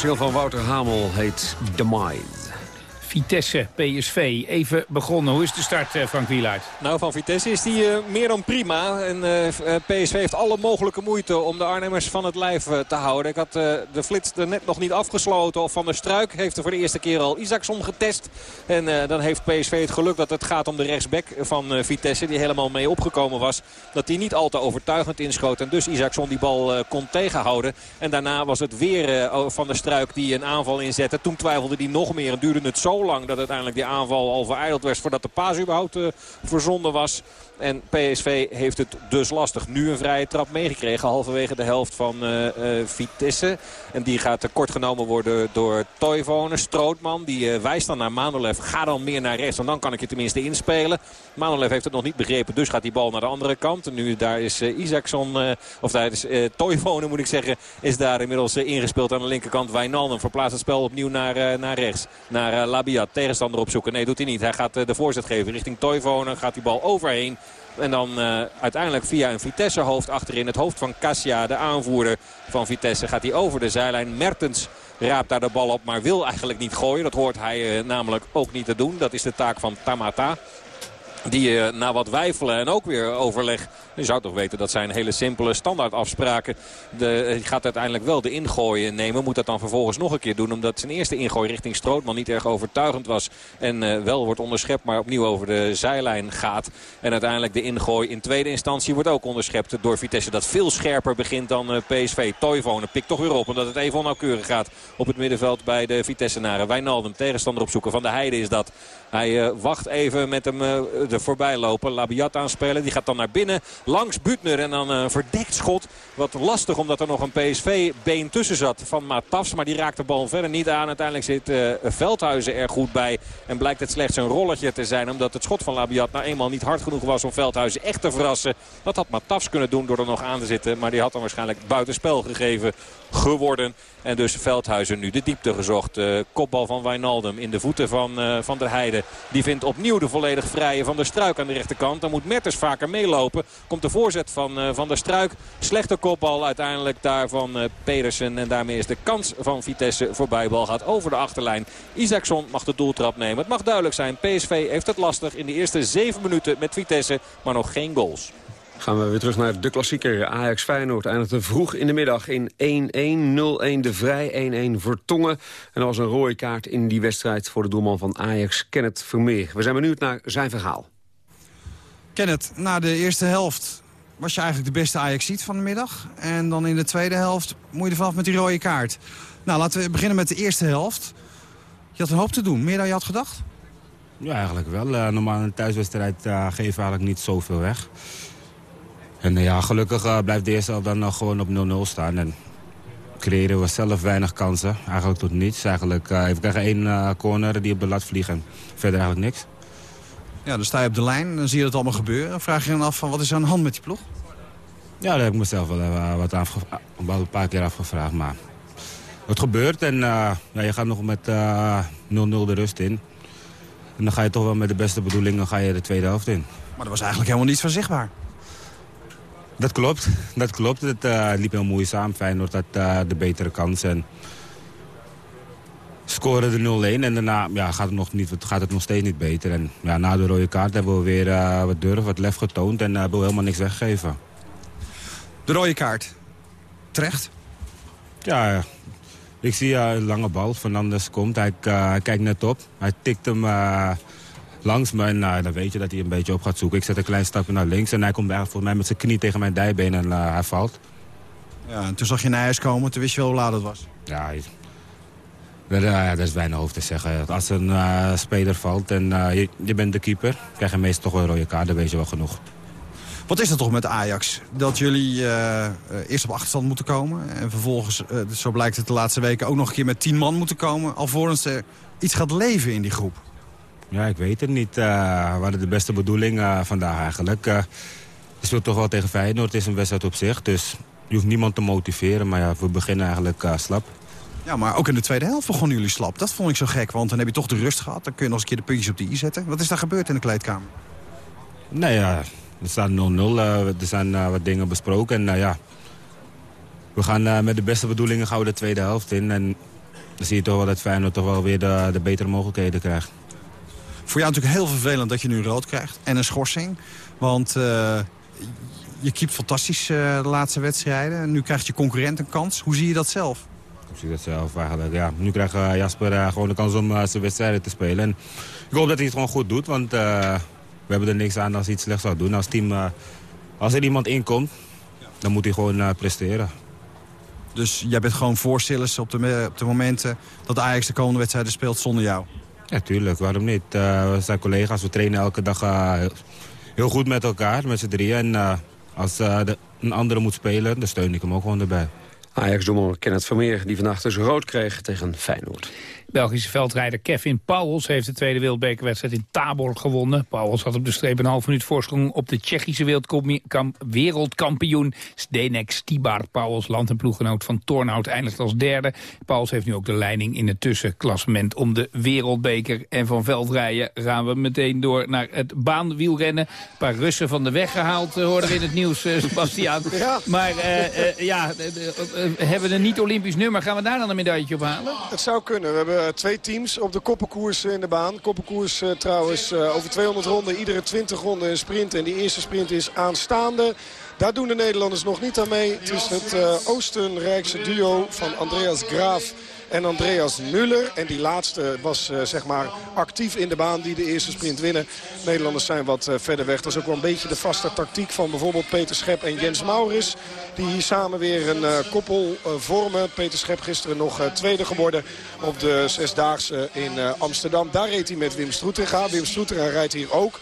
Nieuwsdeel van Wouter Hamel heet The Mind. Vitesse, PSV, even begonnen. Hoe is de start, uh, Frank Wielaert? Nou, van Vitesse is die uh, meer dan prima. En uh, PSV heeft alle mogelijke moeite om de Arnhemmers van het lijf te houden. Ik had de flits er net nog niet afgesloten. Of Van der Struik heeft er voor de eerste keer al Isaacson getest. En dan heeft PSV het geluk dat het gaat om de rechtsback van Vitesse. Die helemaal mee opgekomen was. Dat hij niet al te overtuigend inschoot. En dus Isaacson die bal kon tegenhouden. En daarna was het weer Van der Struik die een aanval inzette. Toen twijfelde hij nog meer en duurde het zo lang dat uiteindelijk die aanval al verijdeld werd... voordat de paas überhaupt uh, verzonden was. En PSV heeft het dus lastig. Nu een vrije trap meegekregen halverwege de helft van uh, uh, Vitesse. En die gaat kort genomen worden door Toivonen. Strootman die uh, wijst dan naar Manolev. Ga dan meer naar rechts, want dan kan ik je tenminste inspelen. Manolev heeft het nog niet begrepen, dus gaat die bal naar de andere kant. En nu daar is Isaacson, of daar is Toivonen moet ik zeggen, is daar inmiddels ingespeeld aan de linkerkant. Wijnaldum verplaatst het spel opnieuw naar, naar rechts. Naar Labiat, tegenstander opzoeken. Nee, doet hij niet. Hij gaat de voorzet geven richting Toivonen. Gaat die bal overheen. En dan uh, uiteindelijk via een Vitesse hoofd achterin het hoofd van Cassia, de aanvoerder van Vitesse, gaat hij over de zijlijn. Mertens raapt daar de bal op, maar wil eigenlijk niet gooien. Dat hoort hij uh, namelijk ook niet te doen. Dat is de taak van Tamata. Die uh, na wat wijfelen en ook weer overleg je zou toch weten dat zijn hele simpele standaardafspraken. De, gaat uiteindelijk wel de ingooi nemen. Moet dat dan vervolgens nog een keer doen. Omdat zijn eerste ingooi richting Strootman niet erg overtuigend was. En uh, wel wordt onderschept maar opnieuw over de zijlijn gaat. En uiteindelijk de ingooi in tweede instantie wordt ook onderschept door Vitesse. Dat veel scherper begint dan uh, PSV. Toivonen pikt toch weer op omdat het even onnauwkeurig gaat op het middenveld bij de Vitesse-naren. Wijnaldum tegenstander opzoeken. Van de Heide is dat. Hij uh, wacht even met hem uh, er voorbij lopen. Labiat aanspelen. Die gaat dan naar binnen langs Butner. En dan een verdekt schot. Wat lastig omdat er nog een PSV-been tussen zat van Matafs. Maar die raakt de bal verder niet aan. Uiteindelijk zit Veldhuizen er goed bij. En blijkt het slechts een rolletje te zijn. Omdat het schot van Labiat nou eenmaal niet hard genoeg was om Veldhuizen echt te verrassen. Dat had Matafs kunnen doen door er nog aan te zitten. Maar die had dan waarschijnlijk buitenspel gegeven geworden. En dus Veldhuizen nu de diepte gezocht. Uh, kopbal van Wijnaldum in de voeten van uh, Van der Heijden. Die vindt opnieuw de volledig vrije Van der Struik aan de rechterkant. Dan moet Mertens vaker meelopen. Komt de voorzet van uh, Van der Struik. Slechte kopbal uiteindelijk daar van Pedersen. En daarmee is de kans van Vitesse voorbij. Bal gaat over de achterlijn. Isaacson mag de doeltrap nemen. Het mag duidelijk zijn. PSV heeft het lastig in de eerste zeven minuten met Vitesse. Maar nog geen goals. Gaan we weer terug naar de klassieker Ajax Feyenoord. Eindigde vroeg in de middag in 1-1, 0-1 de Vrij, 1-1 Vertongen. En er was een rode kaart in die wedstrijd voor de doelman van Ajax, Kenneth Vermeer. We zijn benieuwd naar zijn verhaal. Kenneth, na de eerste helft was je eigenlijk de beste ajax van de middag. En dan in de tweede helft moet je er vanaf met die rode kaart. Nou, laten we beginnen met de eerste helft. Je had een hoop te doen, meer dan je had gedacht? Ja, eigenlijk wel. Uh, normaal een thuiswedstrijd uh, geven we eigenlijk niet zoveel weg. En uh, ja, gelukkig uh, blijft de eerste helft dan nog gewoon op 0-0 staan. En creëren we zelf weinig kansen. Eigenlijk tot niets. Eigenlijk, uh, we krijgen één corner die op de lat vliegt en verder eigenlijk niks. Ja, dan sta je op de lijn, dan zie je dat allemaal gebeuren. Vraag je dan af van wat is er aan de hand met die ploeg? Ja, daar heb ik mezelf wel wat een paar keer afgevraagd. Maar het gebeurt en ja, je gaat nog met 0-0 de rust in. En dan ga je toch wel met de beste bedoelingen ga je de tweede helft in. Maar er was eigenlijk helemaal niets van zichtbaar. Dat klopt, dat klopt. Het uh, liep heel moeizaam. Feyenoord had uh, de betere kans. En scoren de 0-1 en daarna ja, gaat, het nog niet, gaat het nog steeds niet beter. En ja, na de rode kaart hebben we weer uh, wat durf, wat lef getoond en hebben we helemaal niks weggegeven. De rode kaart. Terecht? Ja, ik zie een lange bal. Fernandes komt, hij, hij kijkt net op. Hij tikt hem langs me. En nou, dan weet je dat hij een beetje op gaat zoeken. Ik zet een klein stapje naar links en hij komt volgens mij met zijn knie tegen mijn dijbeen en uh, hij valt. Ja, en toen zag je naar huis komen, toen wist je wel hoe laat het was. Ja, dat, uh, dat is bijna hoofd te zeggen. Als een uh, speler valt en je, je, bent de keeper, krijg je meestal toch wel een rode kaart, dan weet je wel genoeg. Wat is dat toch met Ajax? Dat jullie eerst op achterstand moeten komen en vervolgens, zo blijkt het de laatste weken, ook nog een keer met tien man moeten komen, alvorens er iets gaat leven in die groep. Ja, ik weet het niet. Uh, we hadden de beste bedoeling uh, vandaag eigenlijk. Uh, je speelt toch wel tegen Feyenoord. Het is een wedstrijd op zich. Dus je hoeft niemand te motiveren. Maar ja, we beginnen eigenlijk slap. Ja, maar ook in de tweede helft begonnen jullie slap. Dat vond ik zo gek, want dan heb je toch de rust gehad. Dan kun je nog eens een keer de puntjes op de i zetten. Wat is daar gebeurd in de kleedkamer? Nee, ja, er staat 0-0. er zijn wat dingen besproken. En ja, we gaan met de beste bedoelingen gauw de tweede helft in. En dan zie je toch wel dat Feyenoord toch wel weer de, de betere mogelijkheden krijgt. Voor jou natuurlijk heel vervelend dat je nu rood krijgt. En een schorsing. Want uh, je keept fantastisch uh, de laatste wedstrijden. Nu krijgt je concurrent een kans. Hoe zie je dat zelf? Ik zie dat zelf eigenlijk, ja. Nu krijgt uh, Jasper gewoon de kans om zijn wedstrijden te spelen. En ik hoop dat hij het gewoon goed doet. Want we hebben er niks aan als hij iets slechts zou doen. Als, team, als er iemand inkomt, dan moet hij gewoon presteren. Dus jij bent gewoon voorstillers op de, op de momenten dat Ajax de komende wedstrijden speelt zonder jou? Ja, tuurlijk. Waarom niet? Uh, we zijn collega's, we trainen elke dag uh, heel goed met elkaar, met z'n drieën. En uh, als een andere moet spelen, dan steun ik hem ook gewoon erbij. Ajax-doelman Kenneth Vermeer, die vannacht dus rood kreeg tegen Feyenoord. Belgische veldrijder Kevin Pauwels heeft de tweede wereldbekerwedstrijd in Tabor gewonnen. Pauwels had op de streep een half minuut voorsprong op de Tsjechische wereldkampioen Zdenek Stibar. Pauwels, land- en ploeggenoot van Tornhout, eindigt als derde. Pauwels heeft nu ook de leiding in het tussenklassement om de wereldbeker. En van veldrijden gaan we meteen door naar het baanwielrennen. Een paar Russen van de weg gehaald, uh, hoorden we in het nieuws, uh, Sebastiaan. Ja. Maar uh, ja, hebben we een niet-Olympisch nummer, gaan we daar dan een medaille op halen? Het zou kunnen. We hebben eh, twee teams op de koppenkoers in de baan. Koppenkoers uh, trouwens uh, over 200 ronden. Iedere 20 ronden een sprint. En die eerste sprint is aanstaande. Daar doen de Nederlanders nog niet aan mee. Het is het Oostenrijkse duo van Andreas Graaf en Andreas Muller. En die laatste was uh, zeg maar actief in de baan die de eerste sprint winnen. Nederlanders zijn wat uh, verder weg. Dat is ook wel een beetje de vaste tactiek van bijvoorbeeld Peter Schep en Jens Maurits. Die hier samen weer een uh, koppel vormen. Peter Schep gisteren nog tweede geworden op de Zesdaagse in Amsterdam. Daar reed hij met Wim Stroetega. Wim Stroetega rijdt hier ook.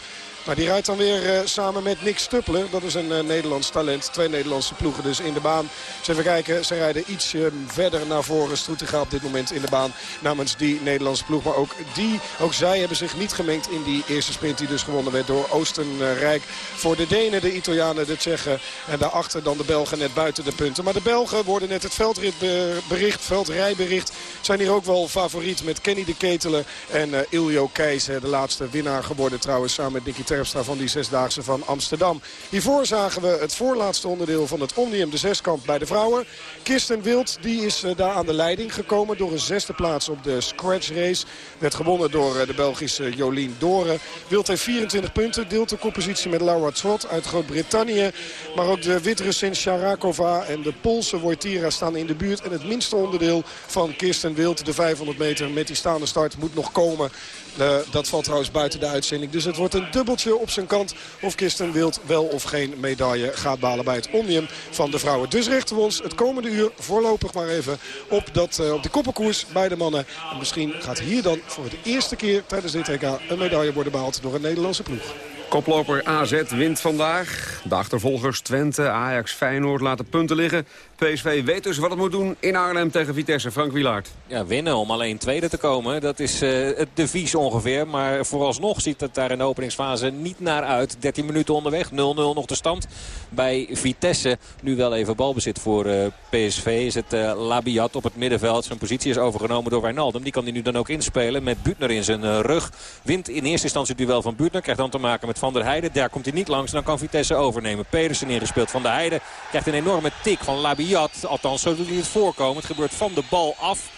Maar die rijdt dan weer uh, samen met Nick Stuppler. Dat is een uh, Nederlands talent. Twee Nederlandse ploegen dus in de baan. Dus even kijken. Ze rijden iets verder naar voren. Stroetega op dit moment in de baan namens die Nederlandse ploeg. Maar ook die, ook zij hebben zich niet gemengd in die eerste sprint. Die dus gewonnen werd door Oostenrijk. Voor de Denen, de Italianen, de Tsjechen. En daarachter dan de Belgen net buiten de punten. Maar de Belgen worden net het veldritbericht, veldrijbericht. Zijn hier ook wel favoriet met Kenny de Ketelen en Iljo Keijs. De laatste winnaar geworden trouwens samen met Nicky Van die zesdaagse van Amsterdam. Hiervoor zagen we het voorlaatste onderdeel van het Omnium, de zeskamp bij de vrouwen. Kirsten Wild die is uh, daar aan de leiding gekomen door een zesde plaats op de scratch race. Werd gewonnen door uh, de Belgische Jolien Doren. Wild heeft 24 punten, deelt de koppositie met Laura Trot uit Groot-Brittannië. Maar ook de Wit-Russin Sharakova en de Poolse Wojtira staan in de buurt. En het minste onderdeel van Kirsten Wild, de 500 meter met die staande start, moet nog komen. Uh, dat valt trouwens buiten de uitzending. Dus het wordt een dubbeltje op zijn kant of Kirsten Wild wel of geen medaille gaat balen bij het Omnium van de vrouwen. Dus richten we ons het komende uur voorlopig maar even op, dat, uh, op de koppenkoers bij de mannen. En misschien gaat hier dan voor de eerste keer tijdens dit EK een medaille worden behaald door een Nederlandse ploeg. Koploper AZ wint vandaag. De achtervolgers Twente, Ajax, Feyenoord laten punten liggen. PSV weet dus wat het moet doen in Arnhem tegen Vitesse. Frank Wilaert. Ja, winnen om alleen tweede te komen. Dat is uh, het devies ongeveer. Maar vooralsnog ziet het daar in de openingsfase niet naar uit. 13 minuten onderweg. 0-0 nog de stand bij Vitesse. Nu wel even balbezit voor uh, PSV. Is het uh, Labiat op het middenveld. Zijn positie is overgenomen door Wijnaldum. Die kan hij nu dan ook inspelen met Butner in zijn rug. Wint in eerste instantie het duel van Butner. Krijgt dan te maken met Van der Heijden. Daar komt hij niet langs. Dan kan Vitesse overnemen. Pedersen ingespeeld. Van der Heijden krijgt een enorme tik van Labiat. Althans, zo doet hij het voorkomen. Het gebeurt van de bal af.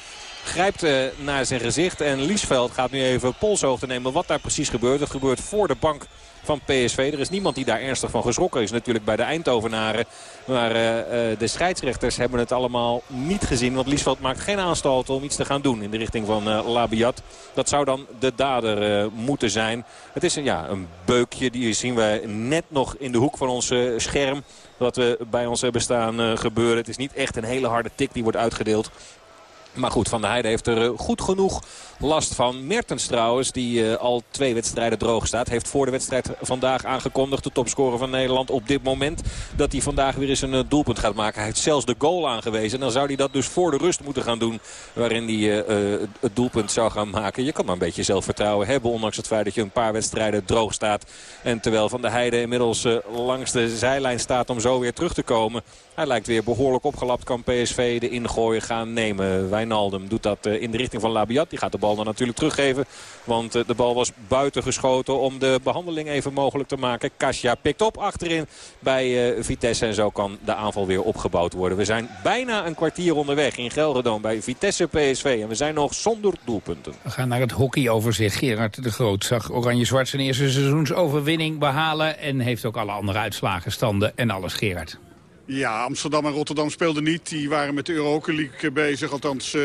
Grijpt uh, naar zijn gezicht. En Liesveld gaat nu even polshoogte nemen wat daar precies gebeurt. Het gebeurt voor de bank van PSV. Er is niemand die daar ernstig van geschrokken is natuurlijk bij de Eindhovenaren. Maar uh, uh, de scheidsrechters hebben het allemaal niet gezien. Want Liesveld maakt geen aanstalten om iets te gaan doen in de richting van uh, Labiat. Dat zou dan de dader moeten zijn. Het is een, ja, een beukje. Die zien we net nog in de hoek van ons scherm. Wat we bij ons hebben staan gebeuren. Het is niet echt een hele harde tik die wordt uitgedeeld. Maar goed, Van der Heijden heeft er goed genoeg last van. Mertens trouwens, die uh, al twee wedstrijden droog staat. Heeft voor de wedstrijd vandaag aangekondigd, de topscorer van Nederland op dit moment. Dat hij vandaag weer eens een uh, doelpunt gaat maken. Hij heeft zelfs de goal aangewezen. En dan zou hij dat dus voor de rust moeten gaan doen. Waarin hij het doelpunt zou gaan maken. Je kan maar een beetje zelfvertrouwen hebben. Ondanks het feit dat je een paar wedstrijden droog staat. En terwijl Van der Heijden inmiddels langs de zijlijn staat om zo weer terug te komen. Hij lijkt weer behoorlijk opgelapt. Kan PSV de ingooien gaan nemen. Wijnaldum doet dat in de richting van Labiat. Die gaat de bal dan natuurlijk teruggeven. Want de bal was buiten geschoten om de behandeling even mogelijk te maken. Kasia pikt op achterin bij Vitesse. En zo kan de aanval weer opgebouwd worden. We zijn bijna een kwartier onderweg in Gelredome bij Vitesse PSV. En we zijn nog zonder doelpunten. We gaan naar het hockeyoverzicht. Gerard de Groot zag Oranje-Zwart zijn eerste seizoensoverwinning behalen. En heeft ook alle andere uitslagen, standen en alles Gerard. Ja, Amsterdam en Rotterdam speelden niet. Die waren met de Europa League bezig. Althans, uh,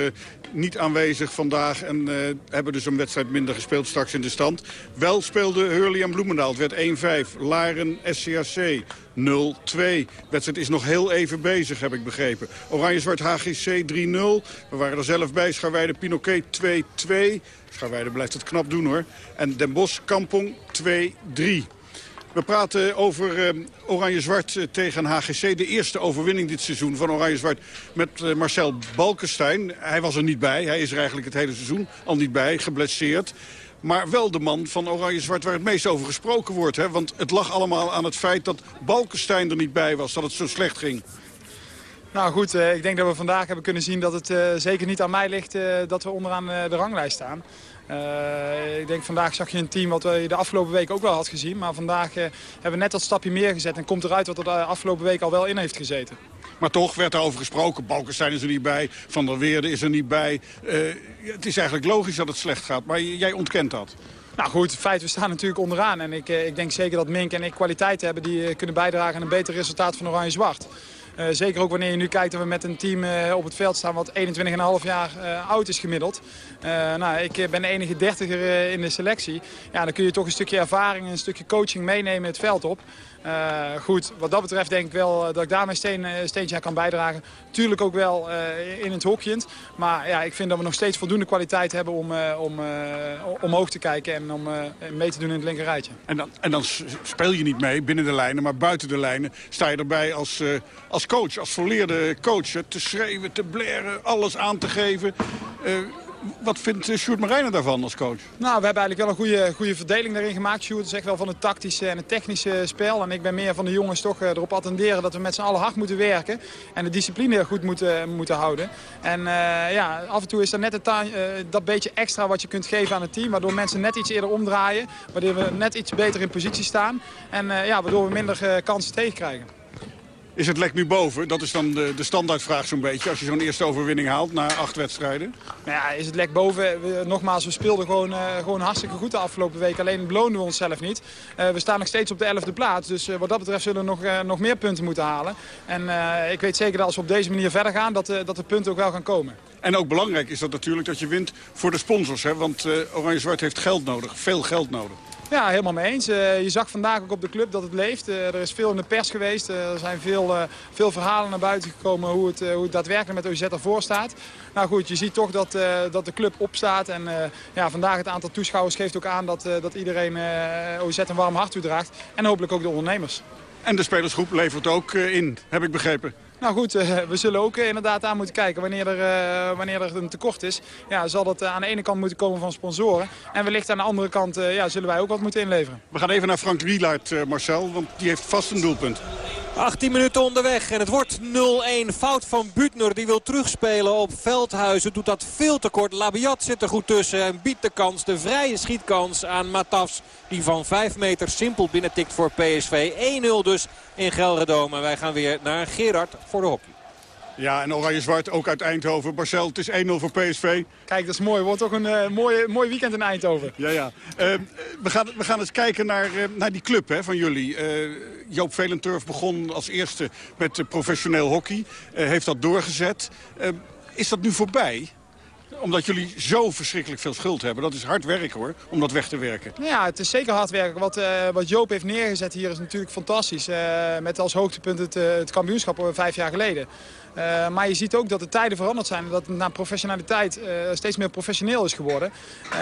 niet aanwezig vandaag. En uh, hebben dus een wedstrijd minder gespeeld straks in de stand. Wel speelde Hurley en Bloemendaal. Het werd 1-5. Laren SCAC 0-2. De wedstrijd is nog heel even bezig, heb ik begrepen. Oranje-Zwart HGC 3-0. We waren er zelf bij. Scharweide Pinoquet 2-2. Scharweide blijft het knap doen hoor. En Den Bosch Kampong 2-3. We praten over uh, Oranje-Zwart tegen HGC. De eerste overwinning dit seizoen van Oranje-Zwart met uh, Marcel Balkenstein. Hij was er niet bij. Hij is er eigenlijk het hele seizoen al niet bij. Geblesseerd. Maar wel de man van Oranje-Zwart waar het meest over gesproken wordt. Hè? Want het lag allemaal aan het feit dat Balkenstein er niet bij was. Dat het zo slecht ging. Nou goed, uh, ik denk dat we vandaag hebben kunnen zien dat het zeker niet aan mij ligt dat we onderaan de ranglijst staan. Uh, ik denk vandaag zag je een team wat we de afgelopen week ook wel had gezien. Maar vandaag uh, hebben we net dat stapje meer gezet. En komt eruit wat er de afgelopen week al wel in heeft gezeten. Maar toch werd er over gesproken. Balkenstein is er niet bij. Van der Weerde is er niet bij. Uh, het is eigenlijk logisch dat het slecht gaat. Maar jij ontkent dat. Nou goed, het feit, we staan natuurlijk onderaan. En ik, ik denk zeker dat Mink en ik kwaliteiten hebben die kunnen bijdragen aan een beter resultaat van Oranje-Zwart. Uh, zeker ook wanneer je nu kijkt dat we met een team uh, op het veld staan wat 21,5 jaar uh, oud is gemiddeld. nou, ik ben de enige dertiger in de selectie. Ja, dan kun je toch een stukje ervaring en een stukje coaching meenemen het veld op. Uh, goed, wat dat betreft denk ik wel dat ik daar mijn steen, steentje aan kan bijdragen. Tuurlijk ook wel in het hokjend. Maar ja, ik vind dat we nog steeds voldoende kwaliteit hebben om, uh, om omhoog te kijken en om mee te doen in het linkerrijtje. En dan, en dan speel je niet mee binnen de lijnen, maar buiten de lijnen sta je erbij als, als coach, als volleerde coach. Te schreeuwen, te blaren, alles aan te geven. Wat vindt eh, Sjoerd Marijnen daarvan als coach? Nou, we hebben eigenlijk wel een goede, goede verdeling daarin gemaakt. Sjoerd is echt wel van het tactische en het technische spel. En ik ben meer van de jongens toch eh, erop attenderen dat we met z'n allen hard moeten werken. En de discipline goed moeten, moeten houden. En uh, ja, af en toe is er net het, dat beetje extra wat je kunt geven aan het team. Waardoor mensen net iets eerder omdraaien. Waardoor we net iets beter in positie staan. En ja, waardoor we minder kansen tegenkrijgen. Is het lek nu boven? Dat is dan de, de standaardvraag zo'n beetje. Als je zo'n eerste overwinning haalt na acht wedstrijden. Nou ja, is het lek boven? We, nogmaals, we speelden gewoon, uh, gewoon hartstikke goed de afgelopen week. Alleen beloonden we onszelf niet. Uh, we staan nog steeds op de elfde plaats. Dus uh, wat dat betreft zullen we nog, nog meer punten moeten halen. En ik weet zeker dat als we op deze manier verder gaan, dat, dat de punten ook wel gaan komen. En ook belangrijk is dat natuurlijk dat je wint voor de sponsors. Hè? Want Oranje-Zwart heeft geld nodig. Veel geld nodig. Ja, helemaal mee eens. Uh, je zag vandaag ook op de club dat het leeft. Uh, er is veel in de pers geweest. Uh, er zijn veel, veel verhalen naar buiten gekomen hoe het, hoe het daadwerkelijk met OZ ervoor staat. Nou goed, je ziet toch dat, dat de club opstaat. En ja, vandaag het aantal toeschouwers geeft ook aan dat, dat iedereen OZ een warm hart toedraagt. En hopelijk ook de ondernemers. En de spelersgroep levert ook in, heb ik begrepen. Nou goed, uh, we zullen ook uh, inderdaad aan moeten kijken wanneer er, uh, wanneer er een tekort is. Ja, zal dat aan de ene kant moeten komen van sponsoren. En wellicht aan de andere kant ja, zullen wij ook wat moeten inleveren. We gaan even naar Frank Wielaert, Marcel, want die heeft vast een doelpunt. 18 minuten onderweg en het wordt 0-1. Fout van Butner, die wil terugspelen op Veldhuizen. Doet dat veel te kort. Labiat zit er goed tussen en biedt de kans, de vrije schietkans aan Matafs. Die van 5 meter simpel binnentikt voor PSV. 1-0 dus in Gelredome. En wij gaan weer naar Gerard voor de hockey. Ja, en Oranje-Zwart ook uit Eindhoven. Marcel, het is 1-0 voor PSV. Kijk, dat is mooi. Wordt toch een uh, mooie, mooi weekend in Eindhoven. Ja, ja. Uh, we, gaan, we gaan eens kijken naar, uh, naar die club hè, van jullie. Joop Velenturf begon als eerste met professioneel hockey. heeft dat doorgezet. is dat nu voorbij? Omdat jullie zo verschrikkelijk veel schuld hebben. Dat is hard werken hoor, om dat weg te werken. Ja, het is zeker hard werken. Wat, uh, wat Joop heeft neergezet hier is natuurlijk fantastisch. Uh, met als hoogtepunt het, uh, het kampioenschap vijf jaar geleden. Uh, maar je ziet ook dat de tijden veranderd zijn. En dat het naar professionaliteit uh, steeds meer professioneel is geworden. Uh,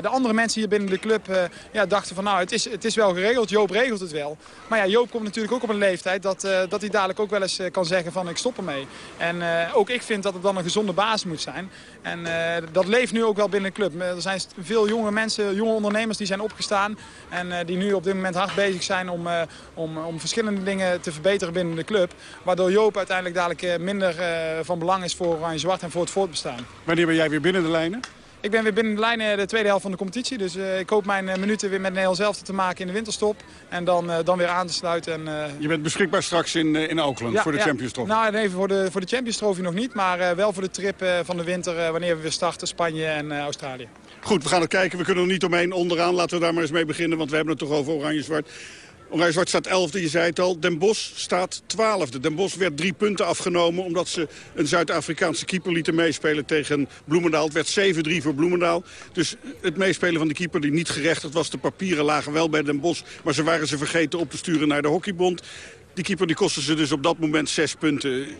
de andere mensen hier binnen de club ja, dachten van nou het is, het is wel geregeld. Joop regelt het wel. Maar ja, Joop komt natuurlijk ook op een leeftijd dat, dat hij dadelijk ook wel eens kan zeggen van ik stop ermee. En ook ik vind dat het dan een gezonde basis moet zijn. En dat leeft nu ook wel binnen de club. Er zijn veel jonge mensen, jonge ondernemers die zijn opgestaan. En die nu op dit moment hard bezig zijn om, om, om verschillende dingen te verbeteren binnen de club. Waardoor Joop uiteindelijk dadelijk minder uh, van belang is voor Oranje-Zwart en voor het voortbestaan. Wanneer ben jij weer binnen de lijnen? Ik ben weer binnen de lijnen de tweede helft van de competitie. Dus uh, ik hoop mijn uh, minuten weer met Nederland zelf te maken in de winterstop. En dan, uh, dan weer aan te sluiten. En, Je bent beschikbaar straks in, in ja, voor de ja. Champions Trophy? Nou, nee, voor de, voor de Champions Trophy nog niet. Maar wel voor de trip van de winter wanneer we weer starten. Spanje en Australië. Goed, we gaan het kijken. We kunnen er niet omheen onderaan. Laten we daar maar eens mee beginnen. Want we hebben het toch over oranje-zwart. Oranje-Zwart staat 11e, je zei het al. Den Bosch staat 12e. Den Bosch werd drie punten afgenomen omdat ze een Zuid-Afrikaanse keeper lieten meespelen tegen Bloemendaal. Het werd 7-3 voor Bloemendaal. Dus het meespelen van de keeper die niet gerechtigd was. De papieren lagen wel bij Den Bosch, maar ze waren ze vergeten op te sturen naar de hockeybond. Die keeper die kostte ze dus op dat moment zes punten. 7-3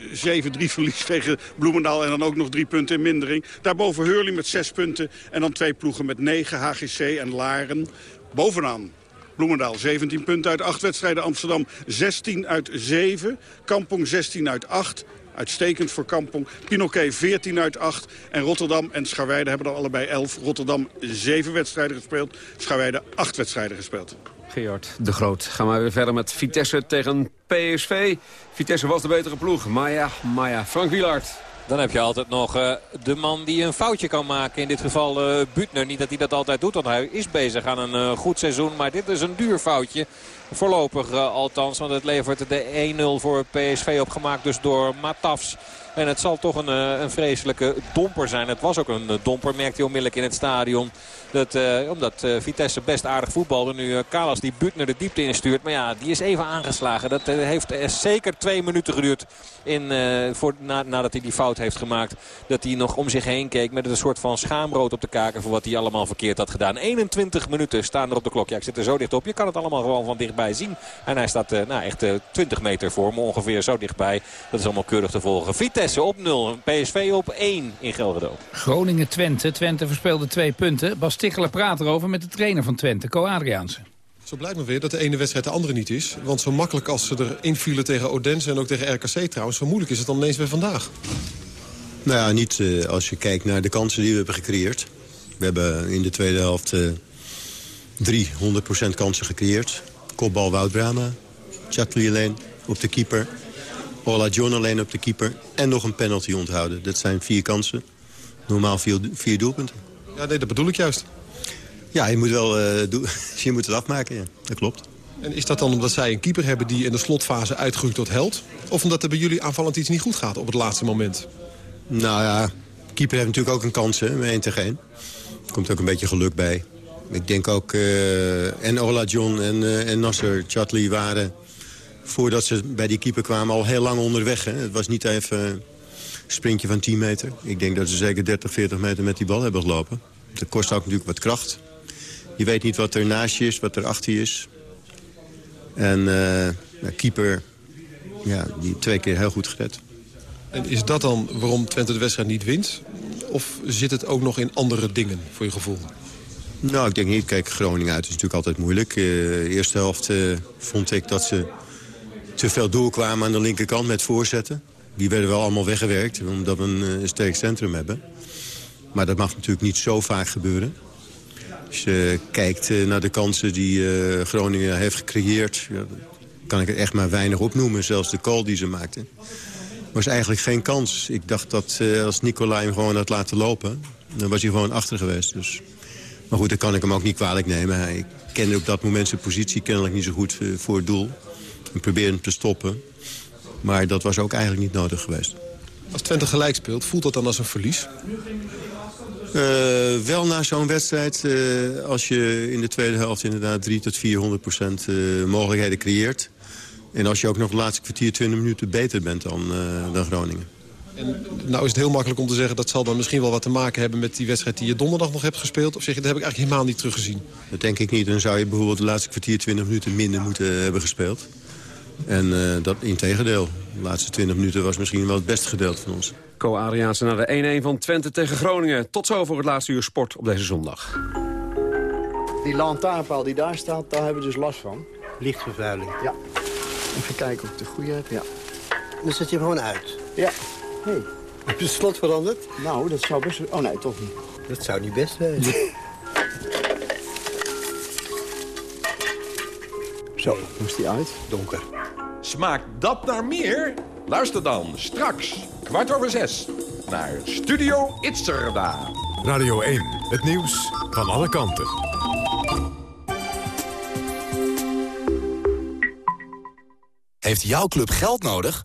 verlies tegen Bloemendaal en dan ook nog drie punten in mindering. Daarboven Hurley met zes punten en dan twee ploegen met 9, HGC en Laren. Bovenaan Bloemendaal 17 punten uit 8 wedstrijden. Amsterdam 16 uit 7. Kampong 16 uit 8. Uitstekend voor Kampong. Pinoquet 14 uit 8. En Rotterdam en Scharweide hebben er allebei 11. Rotterdam 7 wedstrijden gespeeld. Scharweide 8 wedstrijden gespeeld. Geert de Groot. Gaan we weer verder met Vitesse tegen PSV. Vitesse was de betere ploeg. Maya, Maya. Frank Wielaert. Dan heb je altijd nog uh, de man die een foutje kan maken. In dit geval uh, Butner. Niet dat hij dat altijd doet, want hij is bezig aan een uh, goed seizoen. Maar dit is een duur foutje. Voorlopig althans, want het levert de 1-0 voor PSV opgemaakt. Dus door Matafs. En het zal toch een, een vreselijke domper zijn. Het was ook een domper, merkte hij onmiddellijk in het stadion. Dat, uh, omdat Vitesse best aardig voetbalde. Nu uh, Kalas die Butner de diepte instuurt. Maar ja, die is even aangeslagen. Dat heeft zeker twee minuten geduurd in, voor, na, nadat hij die fout heeft gemaakt. Dat hij nog om zich heen keek met een soort van schaamrood op de kaken... voor wat hij allemaal verkeerd had gedaan. 21 minuten staan er op de klok. Ja, ik zit er zo dicht op. Je kan het allemaal gewoon van dichtbij zien. En hij staat nou, echt 20 meter voor me ongeveer zo dichtbij. Dat is allemaal keurig te volgen. Vitesse op 0. PSV op 1 in Gelredome. Groningen-Twente. Twente verspeelde twee punten. Bas Tichelen praat erover met de trainer van Twente, Co Adriaanse. Zo blijkt me weer dat de ene wedstrijd de andere niet is. Want zo makkelijk als ze er invielen tegen Odense en ook tegen RKC trouwens... zo moeilijk is het dan ineens weer vandaag. Nou ja, niet uh, als je kijkt naar de kansen die we hebben gecreëerd. We hebben in de tweede helft uh, drie 100% kansen gecreëerd. Kopbal Wout Brama, Chatley alleen op de keeper... Ola John alleen op de keeper en nog een penalty onthouden. Dat zijn vier kansen. Normaal vier, vier doelpunten. Ja, nee, dat bedoel ik juist. Ja, je moet, wel, uh, je moet het afmaken, ja. dat klopt. En is dat dan omdat zij een keeper hebben die in de slotfase uitgroeit tot held? Of omdat er bij jullie aanvallend iets niet goed gaat op het laatste moment? Nou ja, keeper heeft natuurlijk ook een kans, hè, met 1 tegen 1. Er komt ook een beetje geluk bij. Ik denk ook, uh, en Ola John en, uh, en Nasser Chatley waren... voordat ze bij die keeper kwamen al heel lang onderweg. Hè. Het was niet even een sprintje van 10 meter. Ik denk dat ze zeker 30, 40 meter met die bal hebben gelopen. Dat kost ook natuurlijk wat kracht. Je weet niet wat er naast je is, wat er achter je is. En uh, keeper, ja, die twee keer heel goed gered. En is dat dan waarom Twente de wedstrijd niet wint? Of zit het ook nog in andere dingen, voor je gevoel? Nou, ik denk niet. Kijk, Groningen uit is natuurlijk altijd moeilijk. Uh, de eerste helft uh, vond ik dat ze te veel doorkwamen aan de linkerkant met voorzetten. Die werden wel allemaal weggewerkt, omdat we een, een sterk centrum hebben. Maar dat mag natuurlijk niet zo vaak gebeuren. Als je kijkt naar de kansen die uh, Groningen heeft gecreëerd... Kan ik er echt maar weinig opnoemen. Zelfs de call die ze maakten. was eigenlijk geen kans. Ik dacht dat als Nicolai hem gewoon had laten lopen... dan was hij gewoon achter geweest. Dus. Maar goed, dat kan ik hem ook niet kwalijk nemen. Hij kende op dat moment zijn positie kennelijk niet zo goed voor het doel. En probeerde hem te stoppen. Maar dat was ook eigenlijk niet nodig geweest. Als Twente gelijk speelt, voelt dat dan als een verlies? Uh, wel na zo'n wedstrijd, uh, als je in de tweede helft inderdaad 3 tot 400 procent uh, mogelijkheden creëert. En als je ook nog de laatste kwartier, 20 minuten beter bent dan, dan Groningen. En nou is het heel makkelijk om te zeggen... dat zal dan misschien wel wat te maken hebben met die wedstrijd die je donderdag nog hebt gespeeld. Of zeg je, dat heb ik eigenlijk helemaal niet teruggezien? Dat denk ik niet. Dan zou je bijvoorbeeld de laatste kwartier, 20 minuten minder moeten hebben gespeeld. En uh, dat in tegendeel. De laatste 20 minuten was misschien wel het beste gedeelte van ons. Co Adriaanse naar de 1-1 van Twente tegen Groningen. Tot zo voor het laatste uur sport op deze zondag. Die lantaarnpaal die daar staat, daar hebben we dus last van. Lichtvervuiling. Ja. Even kijken of ik de goede heb, ja. Dan zet je hem gewoon uit. Ja. Hey. Heb je het slot veranderd? Nou, dat zou best... Oh nee, toch niet. Dat zou niet best zijn. Zo, moest die uit. Donker. Smaakt dat naar meer? Luister dan straks, kwart over zes, naar Studio Itzerda. Radio 1, het nieuws van alle kanten. Heeft jouw club geld nodig?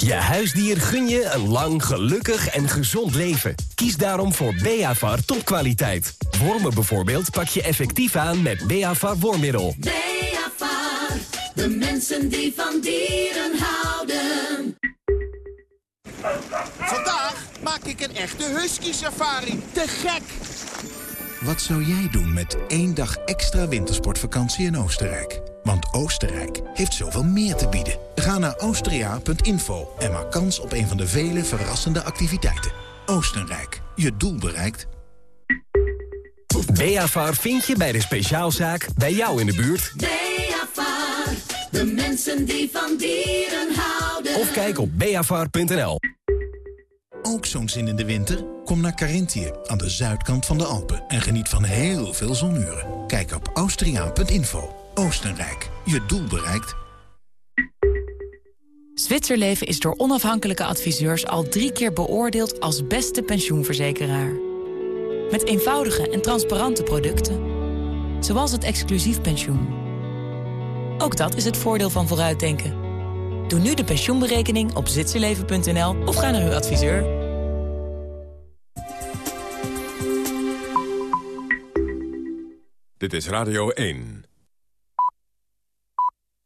Je huisdier gun je een lang, gelukkig en gezond leven. Kies daarom voor Beavar topkwaliteit. Wormen bijvoorbeeld pak je effectief aan met Beavar wormmiddel. Beavar, de mensen die van dieren houden. Vandaag maak ik een echte husky safari. Te gek! Wat zou jij doen met één dag extra wintersportvakantie in Oostenrijk? Want Oostenrijk heeft zoveel meer te bieden. Ga naar austria.info en maak kans op een van de vele verrassende activiteiten. Oostenrijk, je doel bereikt. Beavar vind je bij de speciaalzaak bij jou in de buurt. Beavar, de mensen die van dieren houden. Of kijk op beavar.nl. Ook zo'n zin in de winter? Kom naar Carinthië aan de zuidkant van de Alpen en geniet van heel veel zonuren. Kijk op austriaan.info. Oostenrijk, je doel bereikt. Zwitserleven is door onafhankelijke adviseurs al drie keer beoordeeld als beste pensioenverzekeraar. Met eenvoudige en transparante producten. Zoals het exclusief pensioen. Ook dat is het voordeel van vooruitdenken. Doe nu de pensioenberekening op zwitserleven.nl of ga naar uw adviseur. Dit is Radio 1.